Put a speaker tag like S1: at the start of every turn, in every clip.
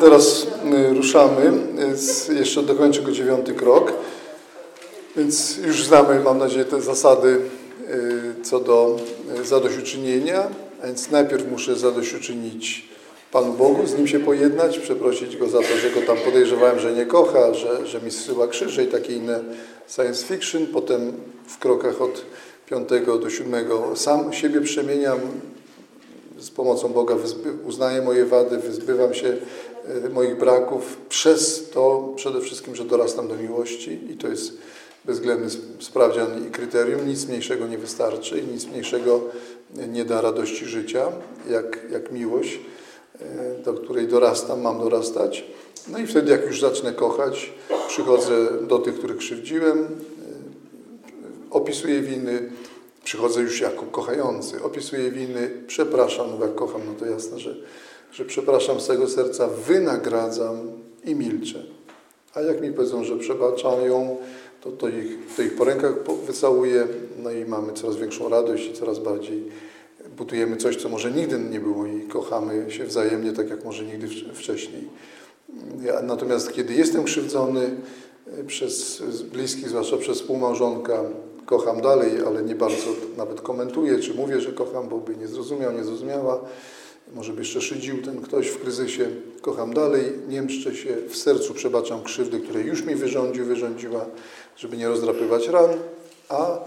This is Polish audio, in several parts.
S1: Teraz y, ruszamy. Y, jeszcze dokończę go dziewiąty krok. Więc już znamy, mam nadzieję, te zasady y, co do zadośćuczynienia. A więc najpierw muszę zadośćuczynić Panu Bogu, z Nim się pojednać, przeprosić Go za to, że Go tam podejrzewałem, że nie kocha, że, że mi zsyła krzyże i takie inne science fiction. Potem w krokach od piątego do siódmego sam siebie przemieniam, z pomocą Boga uznaję moje wady, wyzbywam się moich braków, przez to przede wszystkim, że dorastam do miłości i to jest bezwzględny sprawdzian i kryterium. Nic mniejszego nie wystarczy i nic mniejszego nie da radości życia, jak, jak miłość, e, do której dorastam, mam dorastać. No i wtedy, jak już zacznę kochać, przychodzę do tych, których krzywdziłem, e, opisuję winy, przychodzę już jako kochający, opisuję winy, przepraszam, no jak kocham, no to jasne, że, że przepraszam z tego serca, wynagradzam i milczę. A jak mi powiedzą, że przebaczają, to, to, ich, to ich po rękach wycałuję, no i mamy coraz większą radość i coraz bardziej budujemy coś, co może nigdy nie było i kochamy się wzajemnie, tak jak może nigdy wcześniej. Ja, natomiast kiedy jestem krzywdzony e, przez bliskich, zwłaszcza przez współmałżonka, kocham dalej, ale nie bardzo nawet komentuję, czy mówię, że kocham, bo by nie zrozumiał, nie zrozumiała. Może by jeszcze szydził ten ktoś w kryzysie. Kocham dalej, nie mszczę się, w sercu przebaczam krzywdy, które już mi wyrządził, wyrządziła, żeby nie rozdrapywać ran, a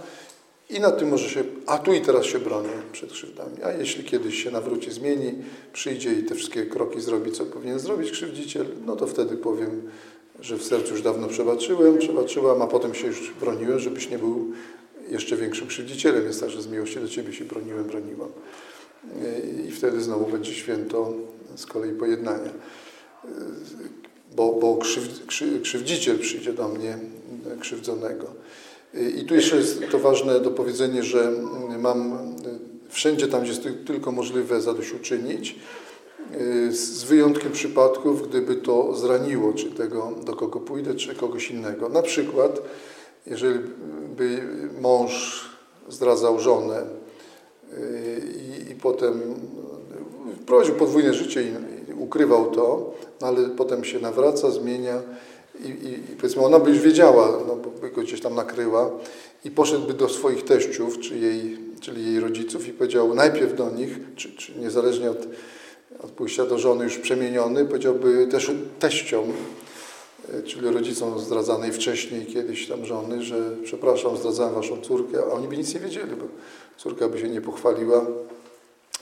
S1: i na tym może się, a tu i teraz się bronię przed krzywdami. A jeśli kiedyś się nawróci, zmieni, przyjdzie i te wszystkie kroki zrobi, co powinien zrobić krzywdziciel, no to wtedy powiem, że w sercu już dawno przebaczyłem, przebaczyłam, a potem się już broniłem, żebyś nie był jeszcze większym krzywdzicielem. Jest tak, że z miłości do Ciebie się broniłem, broniłam. I wtedy znowu będzie święto z kolei pojednania. Bo, bo krzywd, krzywdziciel przyjdzie do mnie krzywdzonego. I tu jeszcze jest to ważne do powiedzenia, że mam wszędzie tam, gdzie jest tylko możliwe zadośćuczynić, z wyjątkiem przypadków, gdyby to zraniło, czy tego, do kogo pójdę, czy kogoś innego. Na przykład, jeżeli by mąż zdradzał żonę i, i potem prowadził podwójne życie i, i ukrywał to, no ale potem się nawraca, zmienia i, i, i powiedzmy ona by już wiedziała, no bo go gdzieś tam nakryła i poszedłby do swoich teściów, czy jej, czyli jej rodziców i powiedział najpierw do nich, czy, czy niezależnie od od pójścia do żony już przemieniony, powiedziałby też teściom, czyli rodzicom zdradzanej wcześniej kiedyś tam żony, że przepraszam, zdradzałem waszą córkę, a oni by nic nie wiedzieli, bo córka by się nie pochwaliła.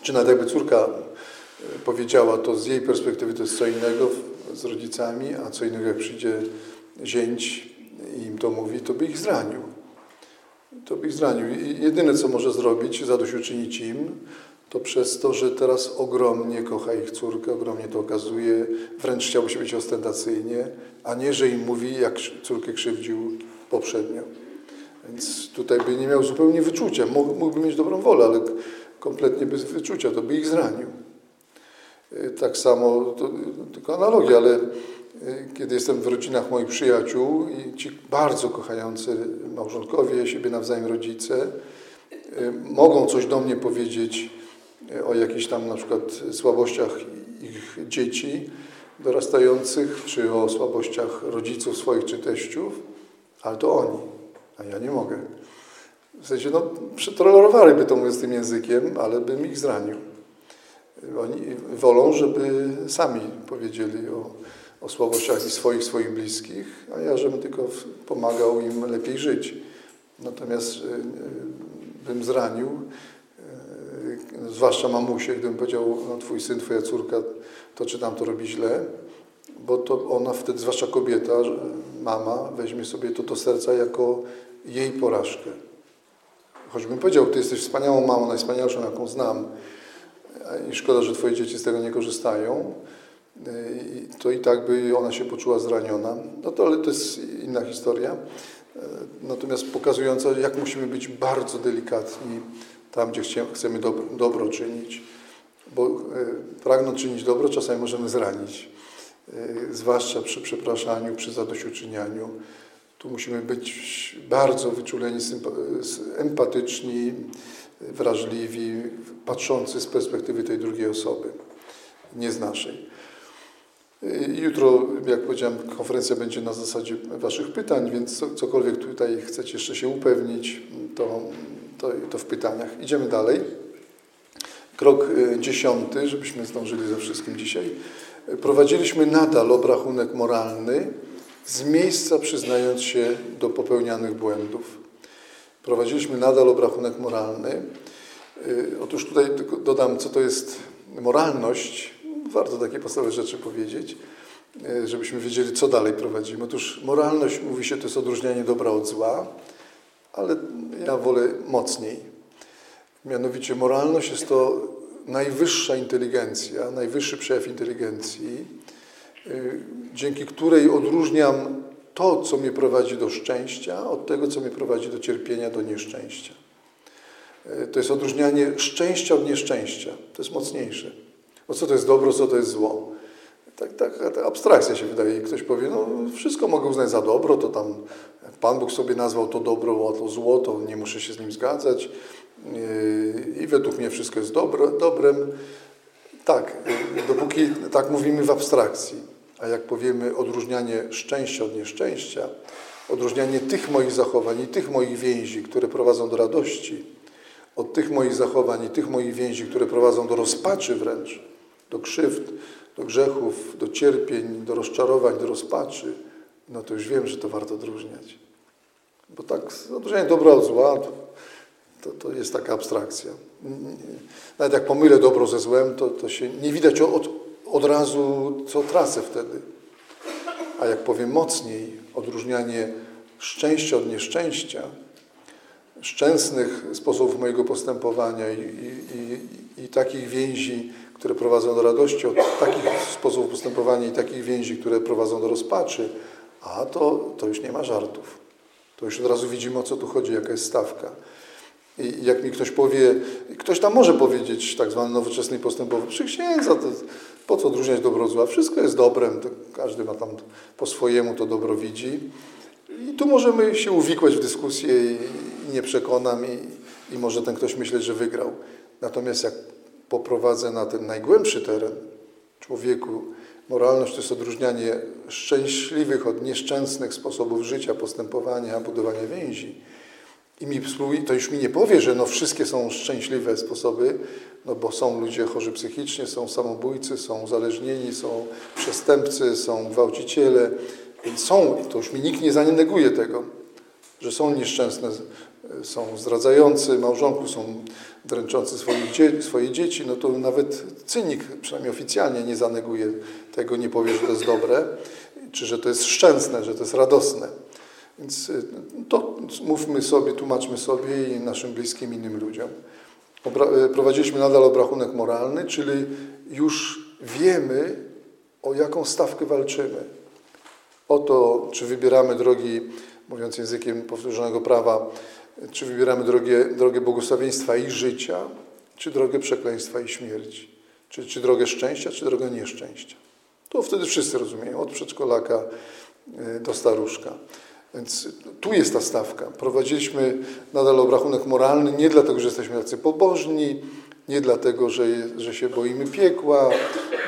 S1: Czy nawet jakby córka e, powiedziała, to z jej perspektywy to jest co innego z rodzicami, a co innego jak przyjdzie zięć i im to mówi, to by ich zranił. To by ich zranił. I jedyne, co może zrobić, zadośćuczynić im, to przez to, że teraz ogromnie kocha ich córkę, ogromnie to okazuje, wręcz chciałby się być ostentacyjnie, a nie, że im mówi, jak córkę krzywdził poprzednio. Więc tutaj by nie miał zupełnie wyczucia. Mógłby mieć dobrą wolę, ale kompletnie bez wyczucia, to by ich zranił. Y, tak samo, to tylko analogia, ale y, kiedy jestem w rodzinach moich przyjaciół i ci bardzo kochający małżonkowie, siebie nawzajem rodzice, y, mogą coś do mnie powiedzieć o jakichś tam na przykład słabościach ich dzieci dorastających, czy o słabościach rodziców swoich czy teściów, ale to oni, a ja nie mogę. W sensie, no, przetrolerowaliby to mówię z tym językiem, ale bym ich zranił. Oni wolą, żeby sami powiedzieli o, o słabościach i swoich, swoich bliskich, a ja żebym tylko pomagał im lepiej żyć. Natomiast y, y, bym zranił zwłaszcza mamusie, gdybym powiedział, no twój syn, twoja córka to czy tam to robi źle, bo to ona wtedy, zwłaszcza kobieta, mama, weźmie sobie to do serca jako jej porażkę. Choćbym powiedział, ty jesteś wspaniałą mamą, najwspanialszą, jaką znam i szkoda, że twoje dzieci z tego nie korzystają, to i tak by ona się poczuła zraniona. No to, ale to jest inna historia. Natomiast pokazująca, jak musimy być bardzo delikatni tam, gdzie chcemy dobro, czynić, bo e, pragnąc czynić dobro, czasami możemy zranić, e, zwłaszcza przy przepraszaniu, przy zadośćuczynianiu. Tu musimy być bardzo wyczuleni, empatyczni, wrażliwi, patrzący z perspektywy tej drugiej osoby, nie z naszej. Jutro, jak powiedziałem, konferencja będzie na zasadzie Waszych pytań, więc cokolwiek tutaj chcecie jeszcze się upewnić, to, to, to w pytaniach. Idziemy dalej. Krok dziesiąty, żebyśmy zdążyli ze wszystkim dzisiaj. Prowadziliśmy nadal obrachunek moralny z miejsca przyznając się do popełnianych błędów. Prowadziliśmy nadal obrachunek moralny. Otóż tutaj dodam, co to jest moralność warto takie podstawowe rzeczy powiedzieć, e, żebyśmy wiedzieli, co dalej prowadzimy. Otóż moralność, mówi się, to jest odróżnianie dobra od zła, ale ja wolę mocniej. Mianowicie moralność jest to najwyższa inteligencja, najwyższy przejaw inteligencji, e, dzięki której odróżniam to, co mnie prowadzi do szczęścia, od tego, co mnie prowadzi do cierpienia, do nieszczęścia. E, to jest odróżnianie szczęścia od nieszczęścia. To jest mocniejsze. Bo co to jest dobro, co to jest zło? Tak, tak, tak abstrakcja się wydaje. I ktoś powie, no wszystko mogę uznać za dobro, to tam Pan Bóg sobie nazwał to dobro, a to zło, to nie muszę się z nim zgadzać. Yy, I według mnie wszystko jest dobro, dobrem. Tak, yy, dopóki tak mówimy w abstrakcji, a jak powiemy odróżnianie szczęścia od nieszczęścia, odróżnianie tych moich zachowań i tych moich więzi, które prowadzą do radości, od tych moich zachowań i tych moich więzi, które prowadzą do rozpaczy wręcz, do krzywd, do grzechów, do cierpień, do rozczarowań, do rozpaczy, no to już wiem, że to warto odróżniać. Bo tak odróżnianie dobra od zła to, to, jest taka abstrakcja. Nawet jak pomylę dobro ze złem, to, to się nie widać od, od razu, co tracę wtedy. A jak powiem mocniej, odróżnianie szczęścia od nieszczęścia, szczęsnych sposobów mojego postępowania i, i, i, i takich więzi, które prowadzą do radości, od takich sposobów postępowania i takich więzi, które prowadzą do rozpaczy, a to, to już nie ma żartów. To już od razu widzimy, o co tu chodzi, jaka jest stawka. I jak mi ktoś powie, ktoś tam może powiedzieć tak zwany nowoczesny postępowy, przy księdza, to po co odróżniać dobro zła? Wszystko jest dobrem, każdy ma tam po swojemu to dobro widzi. I tu możemy się uwikłać w dyskusję i, i nie przekonam i, i może ten ktoś myśleć, że wygrał. Natomiast jak poprowadzę na ten najgłębszy teren człowieku, moralność to jest odróżnianie szczęśliwych od nieszczęsnych sposobów życia, postępowania, budowania więzi. I mi to już mi nie powie, że no wszystkie są szczęśliwe sposoby, no bo są ludzie chorzy psychicznie, są samobójcy, są uzależnieni, są przestępcy, są gwałciciele. Więc są, to już mi nikt nie zaneguje tego, że są nieszczęsne są zdradzający małżonku, są dręczący dzie swoje dzieci, no to nawet cynik, przynajmniej oficjalnie, nie zaneguje tego, nie powie, że to jest dobre, czy że to jest szczęsne, że to jest radosne. Więc y, to mówmy sobie, tłumaczmy sobie i naszym bliskim innym ludziom. Obra y, prowadziliśmy nadal obrachunek moralny, czyli już wiemy, o jaką stawkę walczymy. O to, czy wybieramy drogi, mówiąc językiem powtórzonego prawa, czy wybieramy drogę, drogę błogosławieństwa i życia, czy drogę przekleństwa i śmierci? Czy, czy drogę szczęścia, czy drogę nieszczęścia? To wtedy wszyscy rozumieją, od przedszkolaka y, do staruszka. Więc tu jest ta stawka. Prowadziliśmy nadal obrachunek moralny nie dlatego, że jesteśmy tacy pobożni, nie dlatego, że, że się boimy piekła,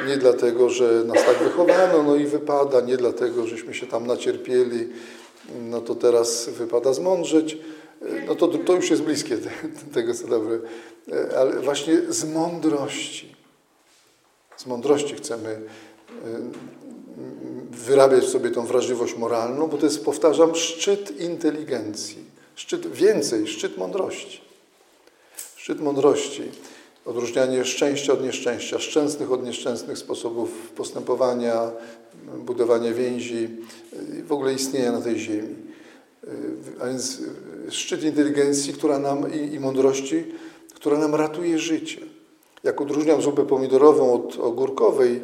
S1: nie dlatego, że nas tak wychowano, no i wypada, nie dlatego, żeśmy się tam nacierpieli, no to teraz wypada zmądrzeć, no to, to już jest bliskie tego, co dobre, ale właśnie z mądrości. Z mądrości chcemy y, wyrabiać sobie tą wrażliwość moralną, bo to jest, powtarzam, szczyt inteligencji. Szczyt, więcej, szczyt mądrości. Szczyt mądrości. Odróżnianie szczęścia od nieszczęścia, szczęsnych od nieszczęsnych sposobów postępowania, budowania więzi, w ogóle istnienia na tej ziemi. A więc szczyt inteligencji która nam, i, i mądrości, która nam ratuje życie. Jak odróżniam zupę pomidorową od ogórkowej,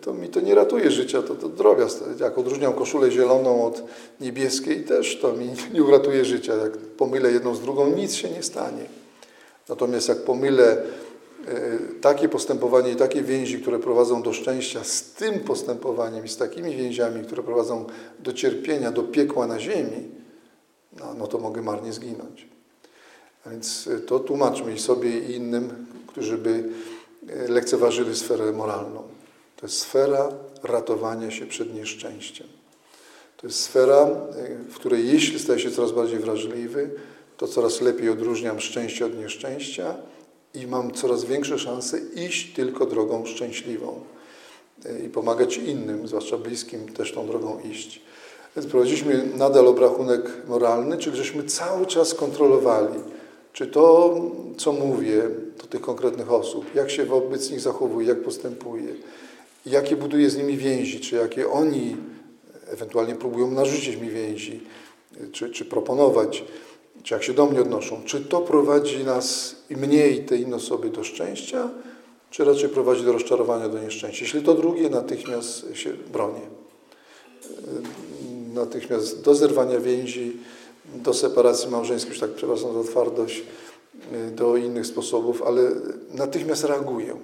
S1: to mi to nie ratuje życia, to, to drobiazg. Jak odróżniam koszulę zieloną od niebieskiej, też to mi nie uratuje życia. Jak pomylę jedną z drugą, nic się nie stanie. Natomiast jak pomylę e, takie postępowanie i takie więzi, które prowadzą do szczęścia z tym postępowaniem i z takimi więziami, które prowadzą do cierpienia, do piekła na ziemi, no, no to mogę marnie zginąć. A więc e, to tłumaczmy sobie i innym, którzy by e, lekceważyli sferę moralną. To jest sfera ratowania się przed nieszczęściem. To jest sfera, w której jeśli staję się coraz bardziej wrażliwy, to coraz lepiej odróżniam szczęście od nieszczęścia i mam coraz większe szanse iść tylko drogą szczęśliwą i pomagać innym, zwłaszcza bliskim, też tą drogą iść. Więc prowadziliśmy nadal obrachunek moralny, czyli żeśmy cały czas kontrolowali, czy to, co mówię do tych konkretnych osób, jak się wobec nich zachowuję, jak postępuję, jakie buduję z nimi więzi, czy jakie oni ewentualnie próbują narzucić mi więzi, czy, czy proponować, czy jak się do mnie odnoszą, czy to prowadzi nas i mnie i te inne osoby do szczęścia, czy raczej prowadzi do rozczarowania, do nieszczęścia. Jeśli to drugie, natychmiast się bronię. Natychmiast do zerwania więzi, do separacji małżeńskiej, już tak przepraszam za twardość, do innych sposobów, ale natychmiast reaguję.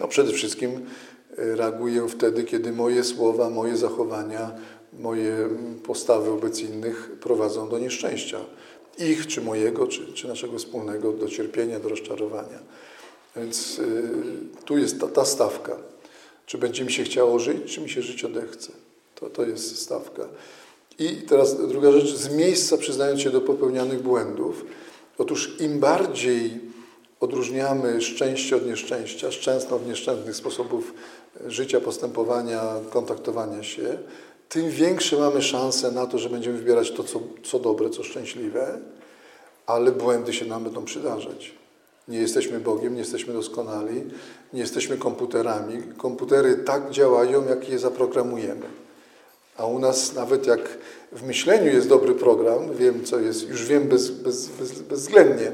S1: No przede wszystkim reaguję wtedy, kiedy moje słowa, moje zachowania, moje postawy wobec innych prowadzą do nieszczęścia. Ich, czy mojego, czy, czy naszego wspólnego, do cierpienia, do rozczarowania. Więc y, tu jest ta, ta, stawka. Czy będzie mi się chciało żyć, czy mi się żyć odechce. To, to jest stawka. I teraz druga rzecz, z miejsca przyznając się do popełnianych błędów. Otóż im bardziej odróżniamy szczęście od nieszczęścia, szczęsne od nieszczęsnych sposobów życia, postępowania, kontaktowania się, tym większe mamy szanse na to, że będziemy wybierać to, co, co dobre, co szczęśliwe, ale błędy się nam będą przydarzać. Nie jesteśmy Bogiem, nie jesteśmy doskonali, nie jesteśmy komputerami. Komputery tak działają, jak je zaprogramujemy. A u nas nawet jak w myśleniu jest dobry program, wiem co jest, już wiem bez, bez, bez, bezwzględnie,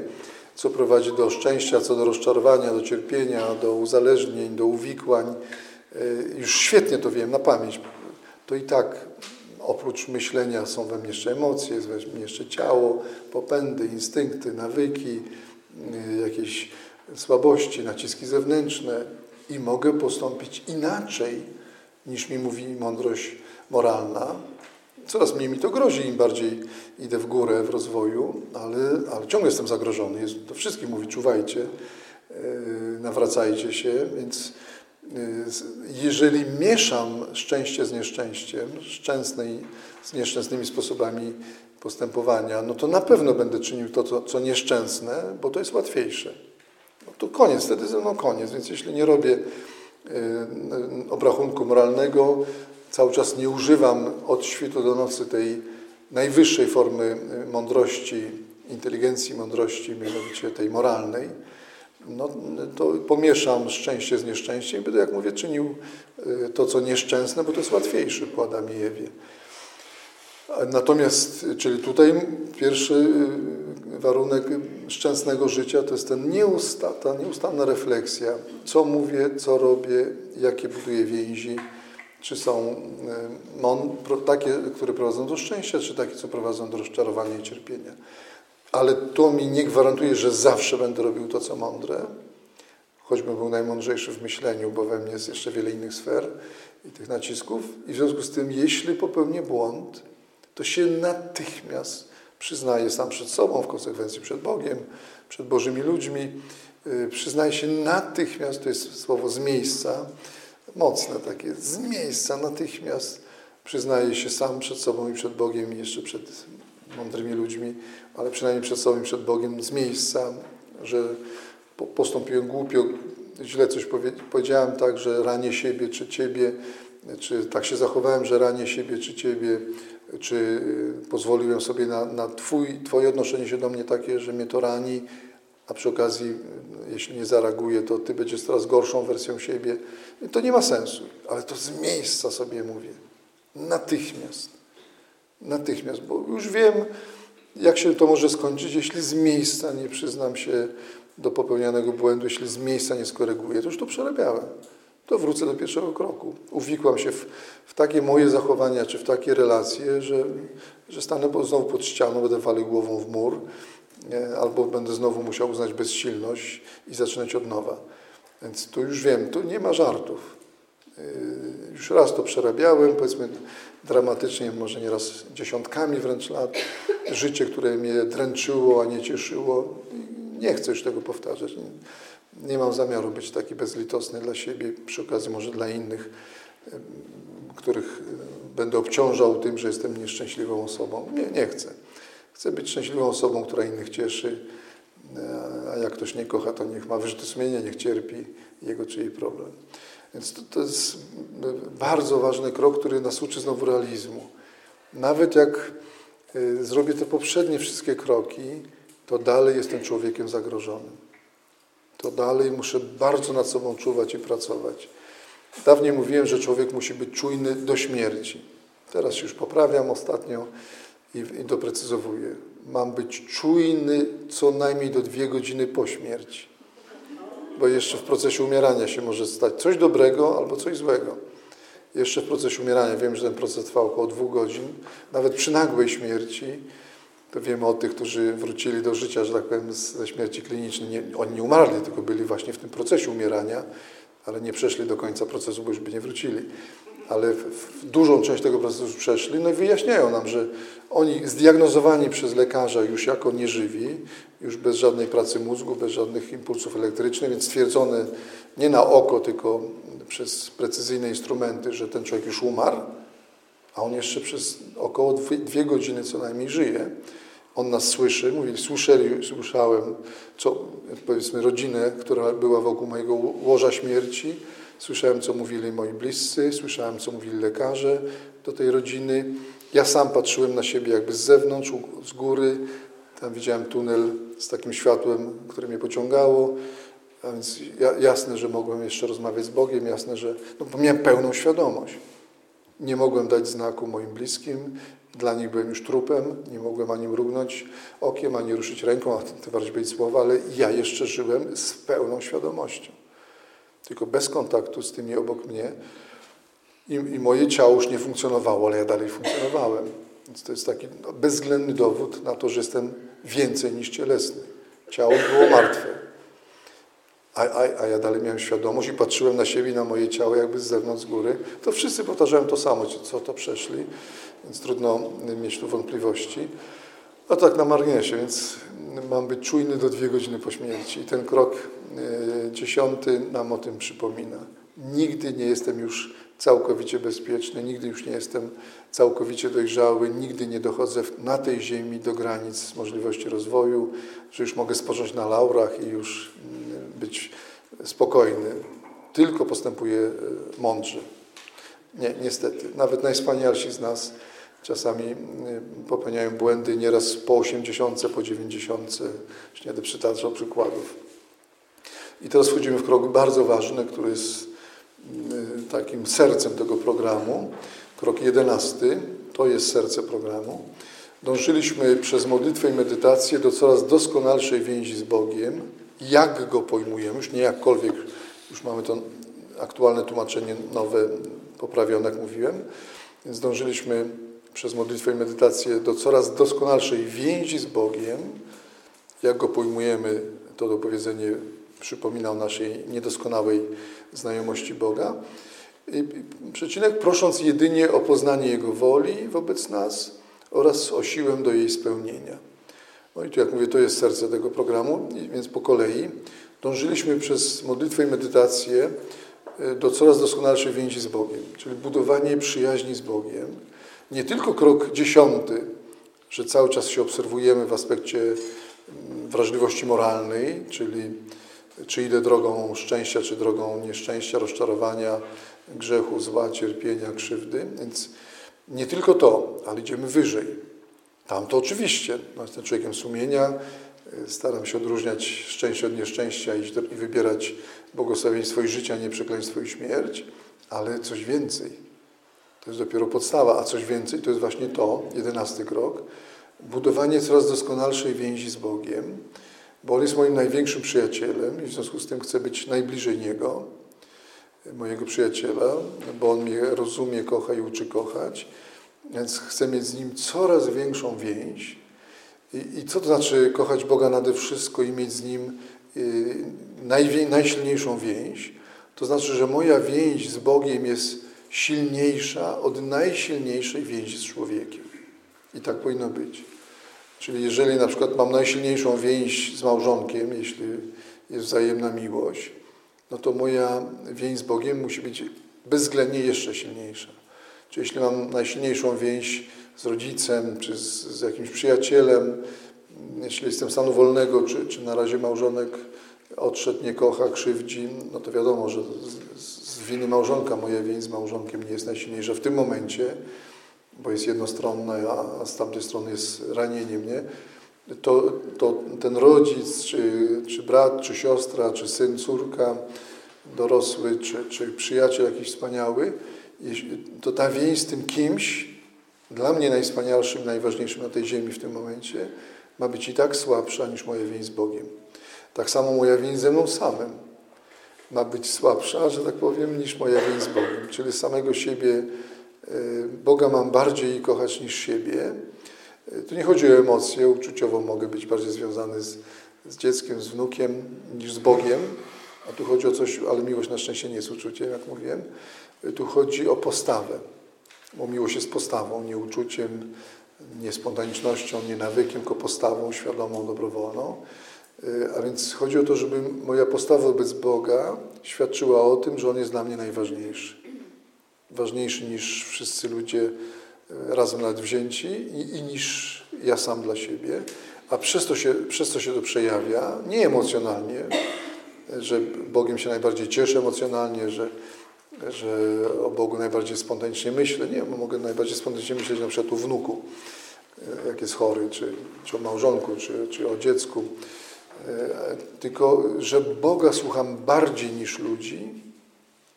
S1: co prowadzi do szczęścia, co do rozczarowania, do cierpienia, do uzależnień, do uwikłań. E, już świetnie to wiem na pamięć. To i tak oprócz myślenia są we mnie jeszcze emocje, jest we mnie jeszcze ciało, popędy, instynkty, nawyki, Y, jakieś słabości, naciski zewnętrzne i mogę postąpić inaczej niż mi mówi mądrość moralna. Coraz mniej mi to grozi, im bardziej idę w górę w rozwoju, ale, ale ciągle jestem zagrożony. Jest, to wszystkim mówi, czuwajcie, yy, nawracajcie się, więc yy, jeżeli mieszam szczęście z nieszczęściem, szczęsne z nieszczęsnymi sposobami postępowania, no to na pewno będę czynił to, co, co nieszczęsne, bo to jest łatwiejsze. No to koniec, wtedy ze mną koniec. Więc jeśli nie robię y, obrachunku moralnego, cały czas nie używam od świtu do nocy tej najwyższej formy y, mądrości, inteligencji, mądrości, mianowicie tej moralnej, no, to pomieszam szczęście z nieszczęściem i będę, jak mówię, czynił y, to, co nieszczęsne, bo to jest łatwiejsze po Adamie i Ewie. Natomiast, czyli tutaj pierwszy y, warunek szczęsnego życia to jest ten nieusta, ta nieustanna refleksja, co mówię, co robię, jakie buduję więzi, czy są y, takie, które prowadzą do szczęścia, czy takie, co prowadzą do rozczarowania i cierpienia. Ale to mi nie gwarantuje, że zawsze będę robił to, co mądre, choćbym był najmądrzejszy w myśleniu, bo we mnie jest jeszcze wiele innych sfer i tych nacisków. I w związku z tym, jeśli popełnię błąd, to się natychmiast przyznaje sam przed sobą, w konsekwencji przed Bogiem, przed Bożymi ludźmi. Y, przyznaje się natychmiast, to jest słowo z miejsca, mocne takie, z miejsca natychmiast przyznaje się sam przed sobą i przed Bogiem i jeszcze przed mądrymi ludźmi, ale przynajmniej przed sobą i przed Bogiem z miejsca, że postąpiłem głupio, źle coś powiedziałem tak, że ranię siebie czy Ciebie, czy tak się zachowałem, że ranię siebie czy Ciebie, czy pozwoliłem sobie na, na twój, Twoje odnoszenie się do mnie takie, że mnie to rani, a przy okazji, jeśli nie zareaguję, to Ty będziesz coraz gorszą wersją siebie. To nie ma sensu, ale to z miejsca sobie mówię. Natychmiast. Natychmiast, bo już wiem, jak się to może skończyć, jeśli z miejsca nie przyznam się do popełnianego błędu, jeśli z miejsca nie skoryguję, to już to przerabiałem to wrócę do pierwszego kroku. Uwikłam się w, w takie moje zachowania, czy w takie relacje, że, że stanę znowu pod ścianą, będę walił głową w mur, albo będę znowu musiał uznać bezsilność i zaczynać od nowa. Więc tu już wiem, tu nie ma żartów. Yy, już raz to przerabiałem, powiedzmy dramatycznie, może nieraz dziesiątkami wręcz lat. Życie, które mnie dręczyło, a nie cieszyło. Nie chcę już tego powtarzać. Nie mam zamiaru być taki bezlitosny dla siebie, przy okazji może dla innych, których będę obciążał tym, że jestem nieszczęśliwą osobą. Nie, nie chcę. Chcę być szczęśliwą osobą, która innych cieszy, a jak ktoś nie kocha, to niech ma wyrzuty sumienia, niech cierpi jego czy jej problem. Więc to, to jest bardzo ważny krok, który nas uczy znowu realizmu. Nawet jak y, zrobię te poprzednie wszystkie kroki, to dalej jestem człowiekiem zagrożonym. To dalej muszę bardzo nad sobą czuwać i pracować. Dawniej mówiłem, że człowiek musi być czujny do śmierci. Teraz się już poprawiam ostatnio i, i. Mam być czujny co najmniej do dwie godziny po śmierci. Bo jeszcze w procesie umierania się może stać coś dobrego albo coś złego. Jeszcze w procesie umierania, wiem, że ten proces trwał około dwóch godzin, nawet przy nagłej śmierci, to wiemy o tych, którzy wrócili do życia, że tak powiem, ze śmierci klinicznej. Nie, oni nie umarli, tylko byli właśnie w tym procesie umierania, ale nie przeszli do końca procesu, bo już by nie wrócili ale w, w dużą część tego procesu już przeszli, no i wyjaśniają nam, że oni zdiagnozowani przez lekarza już jako nieżywi, już bez żadnej pracy mózgu, bez żadnych impulsów elektrycznych, więc stwierdzone nie na oko, tylko przez precyzyjne instrumenty, że ten człowiek już umarł, a on jeszcze przez około dwie, dwie godziny co najmniej żyje. On nas słyszy, mówi, słyszeli, słyszałem, co, powiedzmy, rodzinę, która była wokół mojego łoża śmierci, Słyszałem, co mówili moi bliscy, słyszałem, co mówili lekarze do tej rodziny. Ja sam patrzyłem na siebie jakby z zewnątrz, z góry. Tam widziałem tunel z takim światłem, które mnie pociągało. A więc jasne, że mogłem jeszcze rozmawiać z Bogiem, jasne, że no, bo miałem pełną świadomość. Nie mogłem dać znaku moim bliskim, dla nich byłem już trupem, nie mogłem ani mrugnąć okiem, ani ruszyć ręką, a tym bardziej być słowa, ale ja jeszcze żyłem z pełną świadomością tylko bez kontaktu z tymi obok mnie. I, I, moje ciało już nie funkcjonowało, ale ja dalej funkcjonowałem. Więc to jest taki bezwzględny dowód na to, że jestem więcej niż cielesny. Ciało było martwe. A, a, a ja dalej miałem świadomość i patrzyłem na siebie i na moje ciało jakby z zewnątrz, z góry. To wszyscy powtarzają to samo, co to przeszli, więc trudno mieć tu wątpliwości. No tak na marginesie, więc mam być czujny do dwie godziny po śmierci. I ten krok dziesiąty nam o tym przypomina. Nigdy nie jestem już całkowicie bezpieczny, nigdy już nie jestem całkowicie dojrzały, nigdy nie dochodzę na tej ziemi do granic możliwości rozwoju, że już mogę spocząć na laurach i już mm, być spokojny. Tylko postępuję e, mądrze. Nie, niestety. Nawet najwspanialsi z nas czasami y, popełniają błędy, nieraz po 80, po 90. Już nie będę przytaczał przykładów. I teraz wchodzimy w krok bardzo ważny, który jest y, takim sercem tego programu. Krok jedenasty, to jest serce programu. Dążyliśmy przez modlitwę i medytację do coraz doskonalszej więzi z Bogiem. Jak Go pojmujemy, już nie jakkolwiek, już mamy to aktualne tłumaczenie nowe, poprawione, jak mówiłem. Więc dążyliśmy przez modlitwę i medytację do coraz doskonalszej więzi z Bogiem. Jak go pojmujemy, to dopowiedzenie przypomina o naszej niedoskonałej znajomości Boga. Przecinek prosząc jedynie o poznanie Jego woli wobec nas oraz o siłę do jej spełnienia. No i tu, jak mówię, to jest serce tego programu, więc po kolei dążyliśmy przez modlitwę i medytację e, do coraz doskonalszej więzi z Bogiem, czyli budowanie przyjaźni z Bogiem, nie tylko krok dziesiąty, że cały czas się obserwujemy w aspekcie mm, wrażliwości moralnej, czyli czy idę drogą szczęścia, czy drogą nieszczęścia, rozczarowania, grzechu, zła, cierpienia, krzywdy. Więc nie tylko to, ale idziemy wyżej. Tam to oczywiście, no, jestem człowiekiem sumienia, staram się odróżniać szczęście od nieszczęścia i, i wybierać błogosławieństwo i życia, nie przekleństwo i śmierć, ale coś więcej. To jest dopiero podstawa, a coś więcej to jest właśnie to, jedenasty krok, budowanie coraz doskonalszej więzi z Bogiem, bo On jest moim największym przyjacielem i w związku z tym chcę być najbliżej Niego, mojego przyjaciela, bo On mnie rozumie, kocha i uczy kochać, więc chcę mieć z Nim coraz większą więź. I, i co to znaczy kochać Boga nade wszystko i mieć z Nim y, najsilniejszą więź? To znaczy, że moja więź z Bogiem jest silniejsza od najsilniejszej więzi z człowiekiem. I tak powinno być. Czyli jeżeli na przykład mam najsilniejszą więź z małżonkiem, jeśli jest wzajemna miłość, no to moja więź z Bogiem musi być bezwzględnie jeszcze silniejsza. Czy jeśli mam najsilniejszą więź z rodzicem, czy z, z jakimś przyjacielem, jeśli jestem stanu wolnego, czy, czy na razie małżonek odszedł, nie kocha, krzywdzi, no to wiadomo, że z, z winy małżonka moja więź z małżonkiem nie jest najsilniejsza w tym momencie, bo jest jednostronna, a, z tamtej strony jest ranienie mnie, to, to ten rodzic, czy, czy brat, czy siostra, czy syn, córka, dorosły, czy, czy przyjaciel jakiś wspaniały, to ta więź z tym kimś, dla mnie najwspanialszym, najważniejszym na tej ziemi w tym momencie, ma być i tak słabsza niż moja więź z Bogiem. Tak samo moja więź ze mną samym ma być słabsza, że tak powiem, niż moja więź z Bogiem. Czyli samego siebie, Boga mam bardziej kochać niż siebie. E, tu nie chodzi o emocje, uczuciowo mogę być bardziej związany z, z dzieckiem, z wnukiem niż z Bogiem, a tu chodzi o coś, ale miłość na szczęście nie jest uczuciem, jak mówiłem. E, tu chodzi o postawę, bo miłość jest postawą, nie uczuciem, nie spontanicznością, nie nawykiem, tylko postawą świadomą, dobrowolną. Y, a więc chodzi o to, żeby moja postawa wobec Boga świadczyła o tym, że On jest dla mnie najważniejszy. Ważniejszy niż wszyscy ludzie y, razem nawet wzięci i, i niż ja sam dla siebie. A przez to, się, przez to się to przejawia, nie emocjonalnie, że Bogiem się najbardziej cieszę emocjonalnie, że, że o Bogu najbardziej spontanicznie myślę. Nie, mogę najbardziej spontanicznie myśleć na przykład o wnuku, y, jak jest chory, czy, czy o małżonku, czy, czy o dziecku. E, tylko że Boga słucham bardziej niż ludzi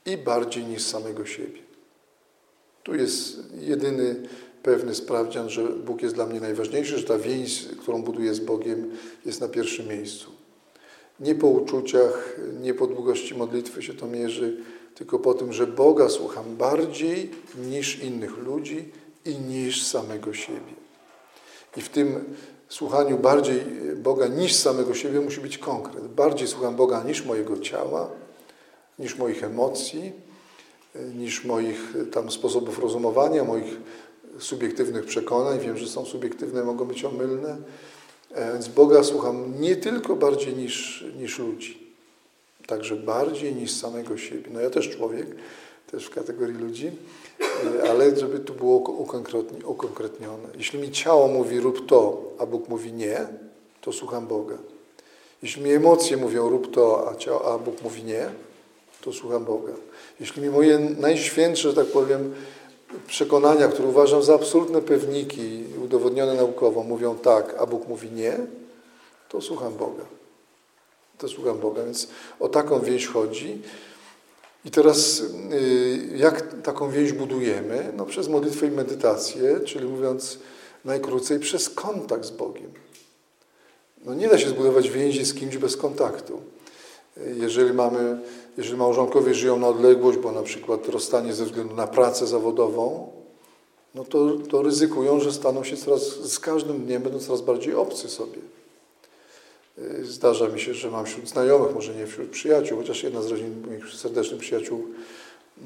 S1: i bardziej niż samego siebie. Tu jest jedyny pewny sprawdzian, że Bóg jest dla mnie najważniejszy, że ta więź, którą buduję z Bogiem, jest na pierwszym miejscu. Nie po uczuciach, nie po długości modlitwy się to mierzy, tylko po tym, że Boga słucham bardziej niż innych ludzi i niż samego siebie. I w tym słuchaniu bardziej Boga niż samego siebie musi być konkret. Bardziej słucham Boga niż mojego ciała, niż moich emocji, niż moich tam sposobów rozumowania, moich subiektywnych przekonań. Wiem, że są subiektywne, mogą być omylne. E, więc Boga słucham nie tylko bardziej niż, niż ludzi, także bardziej niż samego siebie. No ja też człowiek, też w kategorii ludzi, e, ale żeby tu było ukonkretnione. Jeśli mi ciało mówi rób to, a Bóg mówi nie, to słucham Boga. Jeśli mi emocje mówią rób to, a, ciało, a Bóg mówi nie, to słucham Boga. Jeśli mi moje najświętsze, że tak powiem, przekonania, które uważam za absolutne pewniki, udowodnione naukowo, mówią tak, a Bóg mówi nie, to słucham Boga. To słucham Boga. Więc o taką wieś chodzi. I teraz y, jak taką więź budujemy? No przez modlitwę i medytację, czyli mówiąc najkrócej przez kontakt z Bogiem. No nie da się zbudować więzi z kimś bez kontaktu. Jeżeli mamy, jeżeli małżonkowie żyją na odległość, bo na przykład rozstanie ze względu na pracę zawodową, no to, to ryzykują, że staną się coraz, z każdym dniem będą coraz bardziej obcy sobie. Y, zdarza mi się, że mam wśród znajomych, może nie wśród przyjaciół, chociaż jedna z rodzin moich serdecznych przyjaciół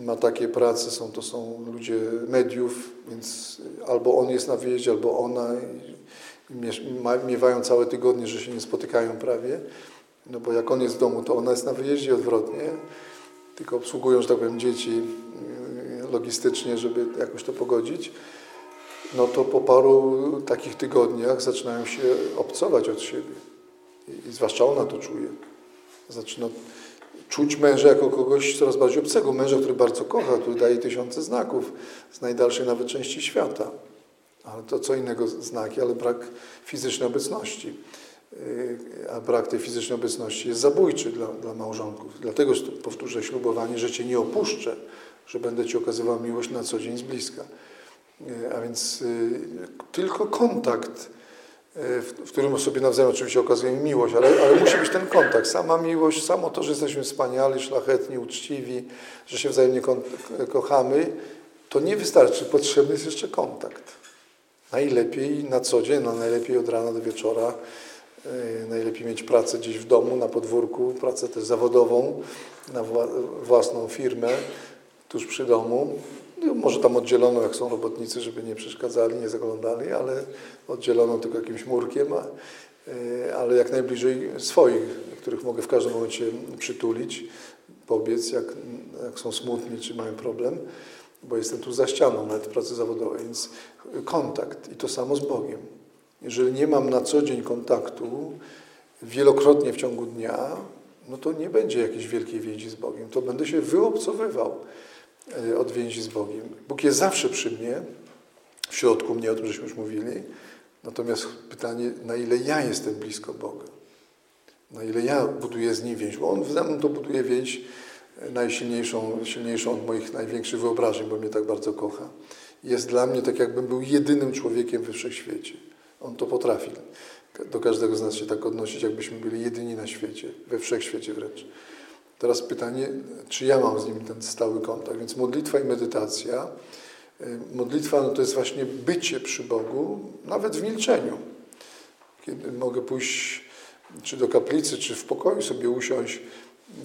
S1: ma takie prace, są, to są ludzie mediów, więc albo on jest na wyjeździe, albo ona i miewają całe tygodnie, że się nie spotykają prawie, no bo jak on jest w domu, to ona jest na wyjeździe odwrotnie, tylko obsługują, że tak powiem, dzieci y, logistycznie, żeby jakoś to pogodzić, no to po paru takich tygodniach zaczynają się obcować od siebie. I, zwłaszcza ona to czuje. Zaczyna czuć męża jako kogoś coraz bardziej obcego, męża, który bardzo kocha, który daje tysiące znaków z najdalszej nawet części świata. Ale to co innego znaki, ale brak fizycznej obecności. Yy, a brak tej fizycznej obecności jest zabójczy dla, dla małżonków. Dlatego powtórzę ślubowanie, że Cię nie opuszczę, że będę Ci okazywał miłość na co dzień z bliska. Yy, a więc yy, tylko kontakt w, którym sobie nawzajem oczywiście okazujemy miłość, ale, ale musi być ten kontakt. Sama miłość, samo to, że jesteśmy wspaniali, szlachetni, uczciwi, że się wzajemnie ko kochamy, to nie wystarczy. Potrzebny jest jeszcze kontakt. Najlepiej na co dzień, no najlepiej od rana do wieczora. Najlepiej mieć pracę gdzieś w domu, na podwórku, pracę też zawodową, na wła własną firmę, tuż przy domu. No, może tam oddzielono, jak są robotnicy, żeby nie przeszkadzali, nie zaglądali, ale oddzielono tylko jakimś murkiem, e, ale jak najbliżej swoich, których mogę w każdym momencie przytulić, pobiec, jak, jak są smutni czy mają problem, bo jestem tu za ścianą nawet pracy zawodowej, więc kontakt i to samo z Bogiem. Jeżeli nie mam na co dzień kontaktu, wielokrotnie w ciągu dnia, no to nie będzie jakiejś wielkiej więzi z Bogiem. To będę się wyobcowywał e, od więzi z Bogiem. Bóg jest zawsze przy mnie, w środku mnie, o tym żeśmy już mówili. Natomiast pytanie, na ile ja jestem blisko Boga? Na ile ja buduję z Nim więź? Bo On ze mną to buduje więź e, najsilniejszą, silniejszą od moich największych wyobrażeń, bo mnie tak bardzo kocha. Jest dla mnie tak, jakbym był jedynym człowiekiem we wszechświecie. On to potrafi do każdego z nas się tak odnosić, jakbyśmy byli jedyni na świecie, we wszechświecie wręcz. Teraz pytanie, czy ja mam z nim ten stały kontakt? Więc modlitwa i medytacja. Y, modlitwa no to jest właśnie bycie przy Bogu, nawet w milczeniu. Kiedy mogę pójść czy do kaplicy, czy w pokoju sobie usiąść,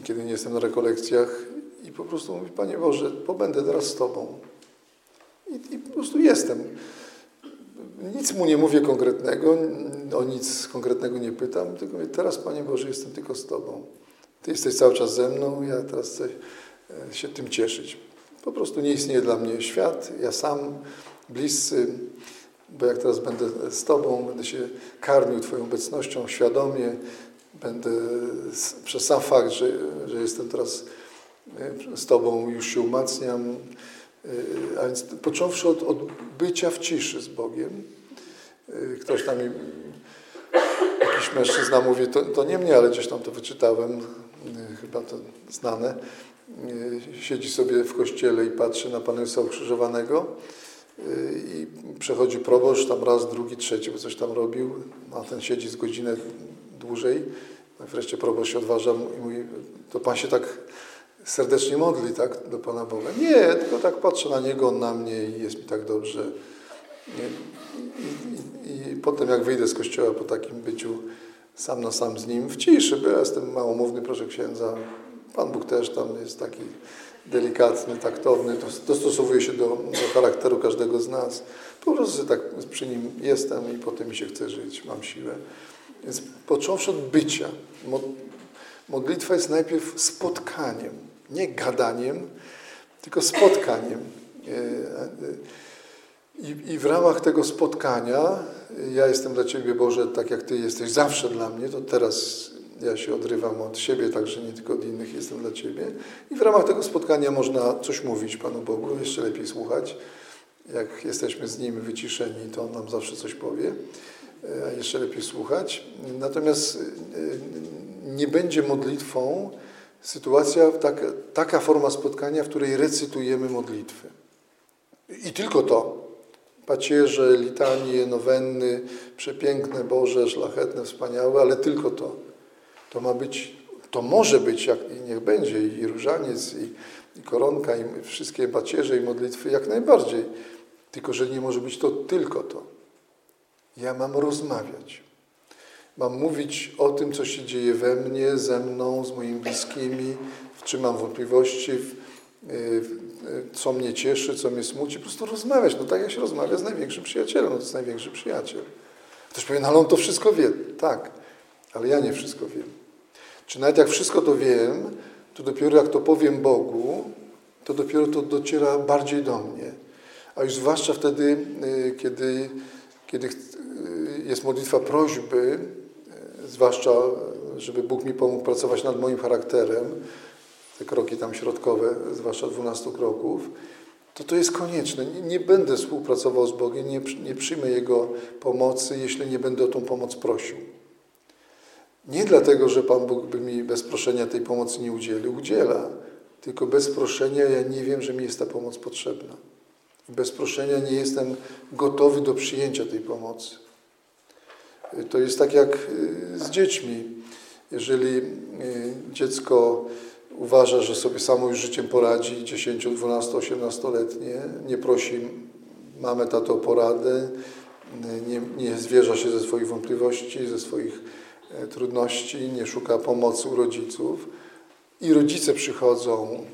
S1: kiedy nie jestem na rekolekcjach i po prostu mówić, Panie Boże, pobędę teraz z Tobą. I, i po prostu jestem. Nic mu nie mówię konkretnego, o nic konkretnego nie pytam, tylko mówię, teraz Panie Boże, jestem tylko z Tobą. Ty jesteś cały czas ze mną, ja teraz chcę e, się tym cieszyć. Po prostu nie istnieje dla mnie świat, ja sam, bliscy, bo jak teraz będę z Tobą, będę się karmił Twoją obecnością świadomie, będę przez sam fakt, że, że jestem teraz e, z Tobą, już się umacniam, a więc począwszy od, od bycia w ciszy z Bogiem, ktoś tam jakiś mężczyzna mówi, to, to nie mnie, ale gdzieś tam to wyczytałem, chyba to znane, siedzi sobie w kościele i patrzy na Pana Jezusa ukrzyżowanego i przechodzi proboszcz tam raz, drugi, trzeci, bo coś tam robił, a ten siedzi z godzinę dłużej. Wreszcie proboszcz się odważa i mówi, to Pan się tak serdecznie modli, tak, do Pana Boga. Nie, tylko tak patrzę na Niego, on na mnie i jest mi tak dobrze. I, i, I, potem jak wyjdę z kościoła po takim byciu sam na sam z Nim, w ciszy, bo ja jestem małomówny, proszę księdza, Pan Bóg też tam jest taki delikatny, taktowny, dostosowuje się do, do charakteru każdego z nas. Po prostu tak przy Nim jestem i potem mi się chce żyć, mam siłę. Więc począwszy od bycia, modlitwa jest najpierw spotkaniem, nie gadaniem, tylko spotkaniem. E, e, i, I, w ramach tego spotkania, ja jestem dla Ciebie, Boże, tak jak Ty jesteś zawsze dla mnie, to teraz ja się odrywam od siebie, także nie tylko od innych jestem dla Ciebie. I w ramach tego spotkania można coś mówić Panu Bogu, jeszcze lepiej słuchać. Jak jesteśmy z Nim wyciszeni, to On nam zawsze coś powie, a jeszcze lepiej słuchać. Natomiast e, nie będzie modlitwą sytuacja, taka, taka forma spotkania, w której recytujemy modlitwy. I tylko to pacierze, litanie, nowenny, przepiękne, Boże, szlachetne, wspaniałe, ale tylko to. To ma być, to może być, jak, i niech będzie, i różaniec, i, i koronka, i wszystkie pacierze, i modlitwy, jak najbardziej. Tylko, że nie może być to tylko to. Ja mam rozmawiać. Mam mówić o tym, co się dzieje we mnie, ze mną, z moimi bliskimi, w czym mam wątpliwości, w, w, co mnie cieszy, co mnie smuci, po prostu rozmawiać. No tak jak się rozmawia z największym przyjacielem, no to jest największy przyjaciel. Ktoś powie, no ale on to wszystko wie. Tak, ale ja nie wszystko wiem. Czy nawet jak wszystko to wiem, to dopiero jak to powiem Bogu, to dopiero to dociera bardziej do mnie. A już zwłaszcza wtedy, y, kiedy, kiedy y, jest modlitwa prośby, y, zwłaszcza, żeby Bóg mi pomógł pracować nad moim charakterem, te kroki tam środkowe, zwłaszcza 12 kroków, to to jest konieczne. Nie, nie będę współpracował z Bogiem, nie, nie przyjmę Jego pomocy, jeśli nie będę o tą pomoc prosił. Nie dlatego, że Pan Bóg by mi bez proszenia tej pomocy nie udzielił, udziela, tylko bez proszenia ja nie wiem, że mi jest ta pomoc potrzebna. Bez proszenia nie jestem gotowy do przyjęcia tej pomocy. To jest tak jak y, z dziećmi. Jeżeli y, dziecko uważa, że sobie samo już życiem poradzi, 10, 12, 18-letnie, nie prosi mamę, tato o poradę, nie, nie zwierza się ze swoich wątpliwości, ze swoich e, trudności, nie szuka pomocy u rodziców. I rodzice przychodzą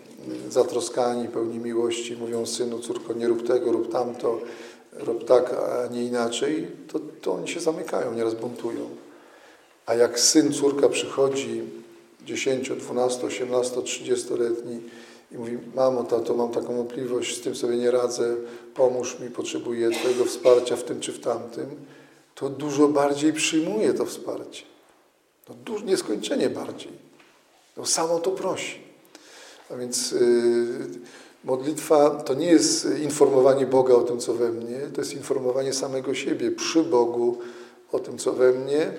S1: zatroskani, pełni miłości, mówią synu, córko, nie rób tego, rób tamto, rób tak, a nie inaczej, to, to oni się zamykają, nieraz buntują. A jak syn, córka przychodzi 10, 12, 18, 30-letni i mówi, mamo, tato, mam taką wątpliwość, z tym sobie nie radzę, pomóż mi, potrzebuję Twojego wsparcia w tym czy w tamtym, to dużo bardziej przyjmuje to wsparcie. No, dużo, nieskończenie bardziej. No, samo to prosi. A więc yy, modlitwa to nie jest informowanie Boga o tym, co we mnie, to jest informowanie samego siebie przy Bogu o tym, co we mnie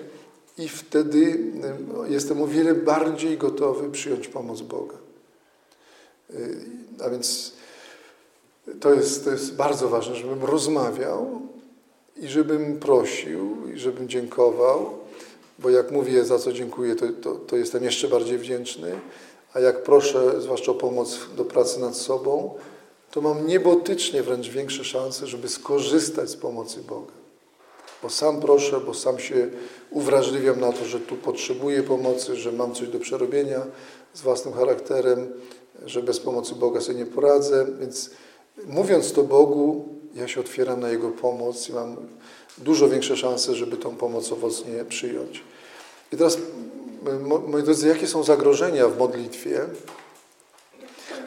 S1: i wtedy jestem o wiele bardziej gotowy przyjąć pomoc Boga. Yy, a więc to jest, to jest bardzo ważne, żebym rozmawiał i żebym prosił, i żebym dziękował, bo jak mówię, za co dziękuję, to, to, to jestem jeszcze bardziej wdzięczny, a jak proszę, zwłaszcza o pomoc do pracy nad sobą, to mam niebotycznie wręcz większe szanse, żeby skorzystać z pomocy Boga. Bo sam proszę, bo sam się uwrażliwiam na to, że tu potrzebuję pomocy, że mam coś do przerobienia z własnym charakterem, że bez pomocy Boga sobie nie poradzę. Więc mówiąc to Bogu, ja się otwieram na Jego pomoc i mam dużo większe szanse, żeby tą pomoc owocnie przyjąć. I teraz, moi drodzy, jakie są zagrożenia w modlitwie?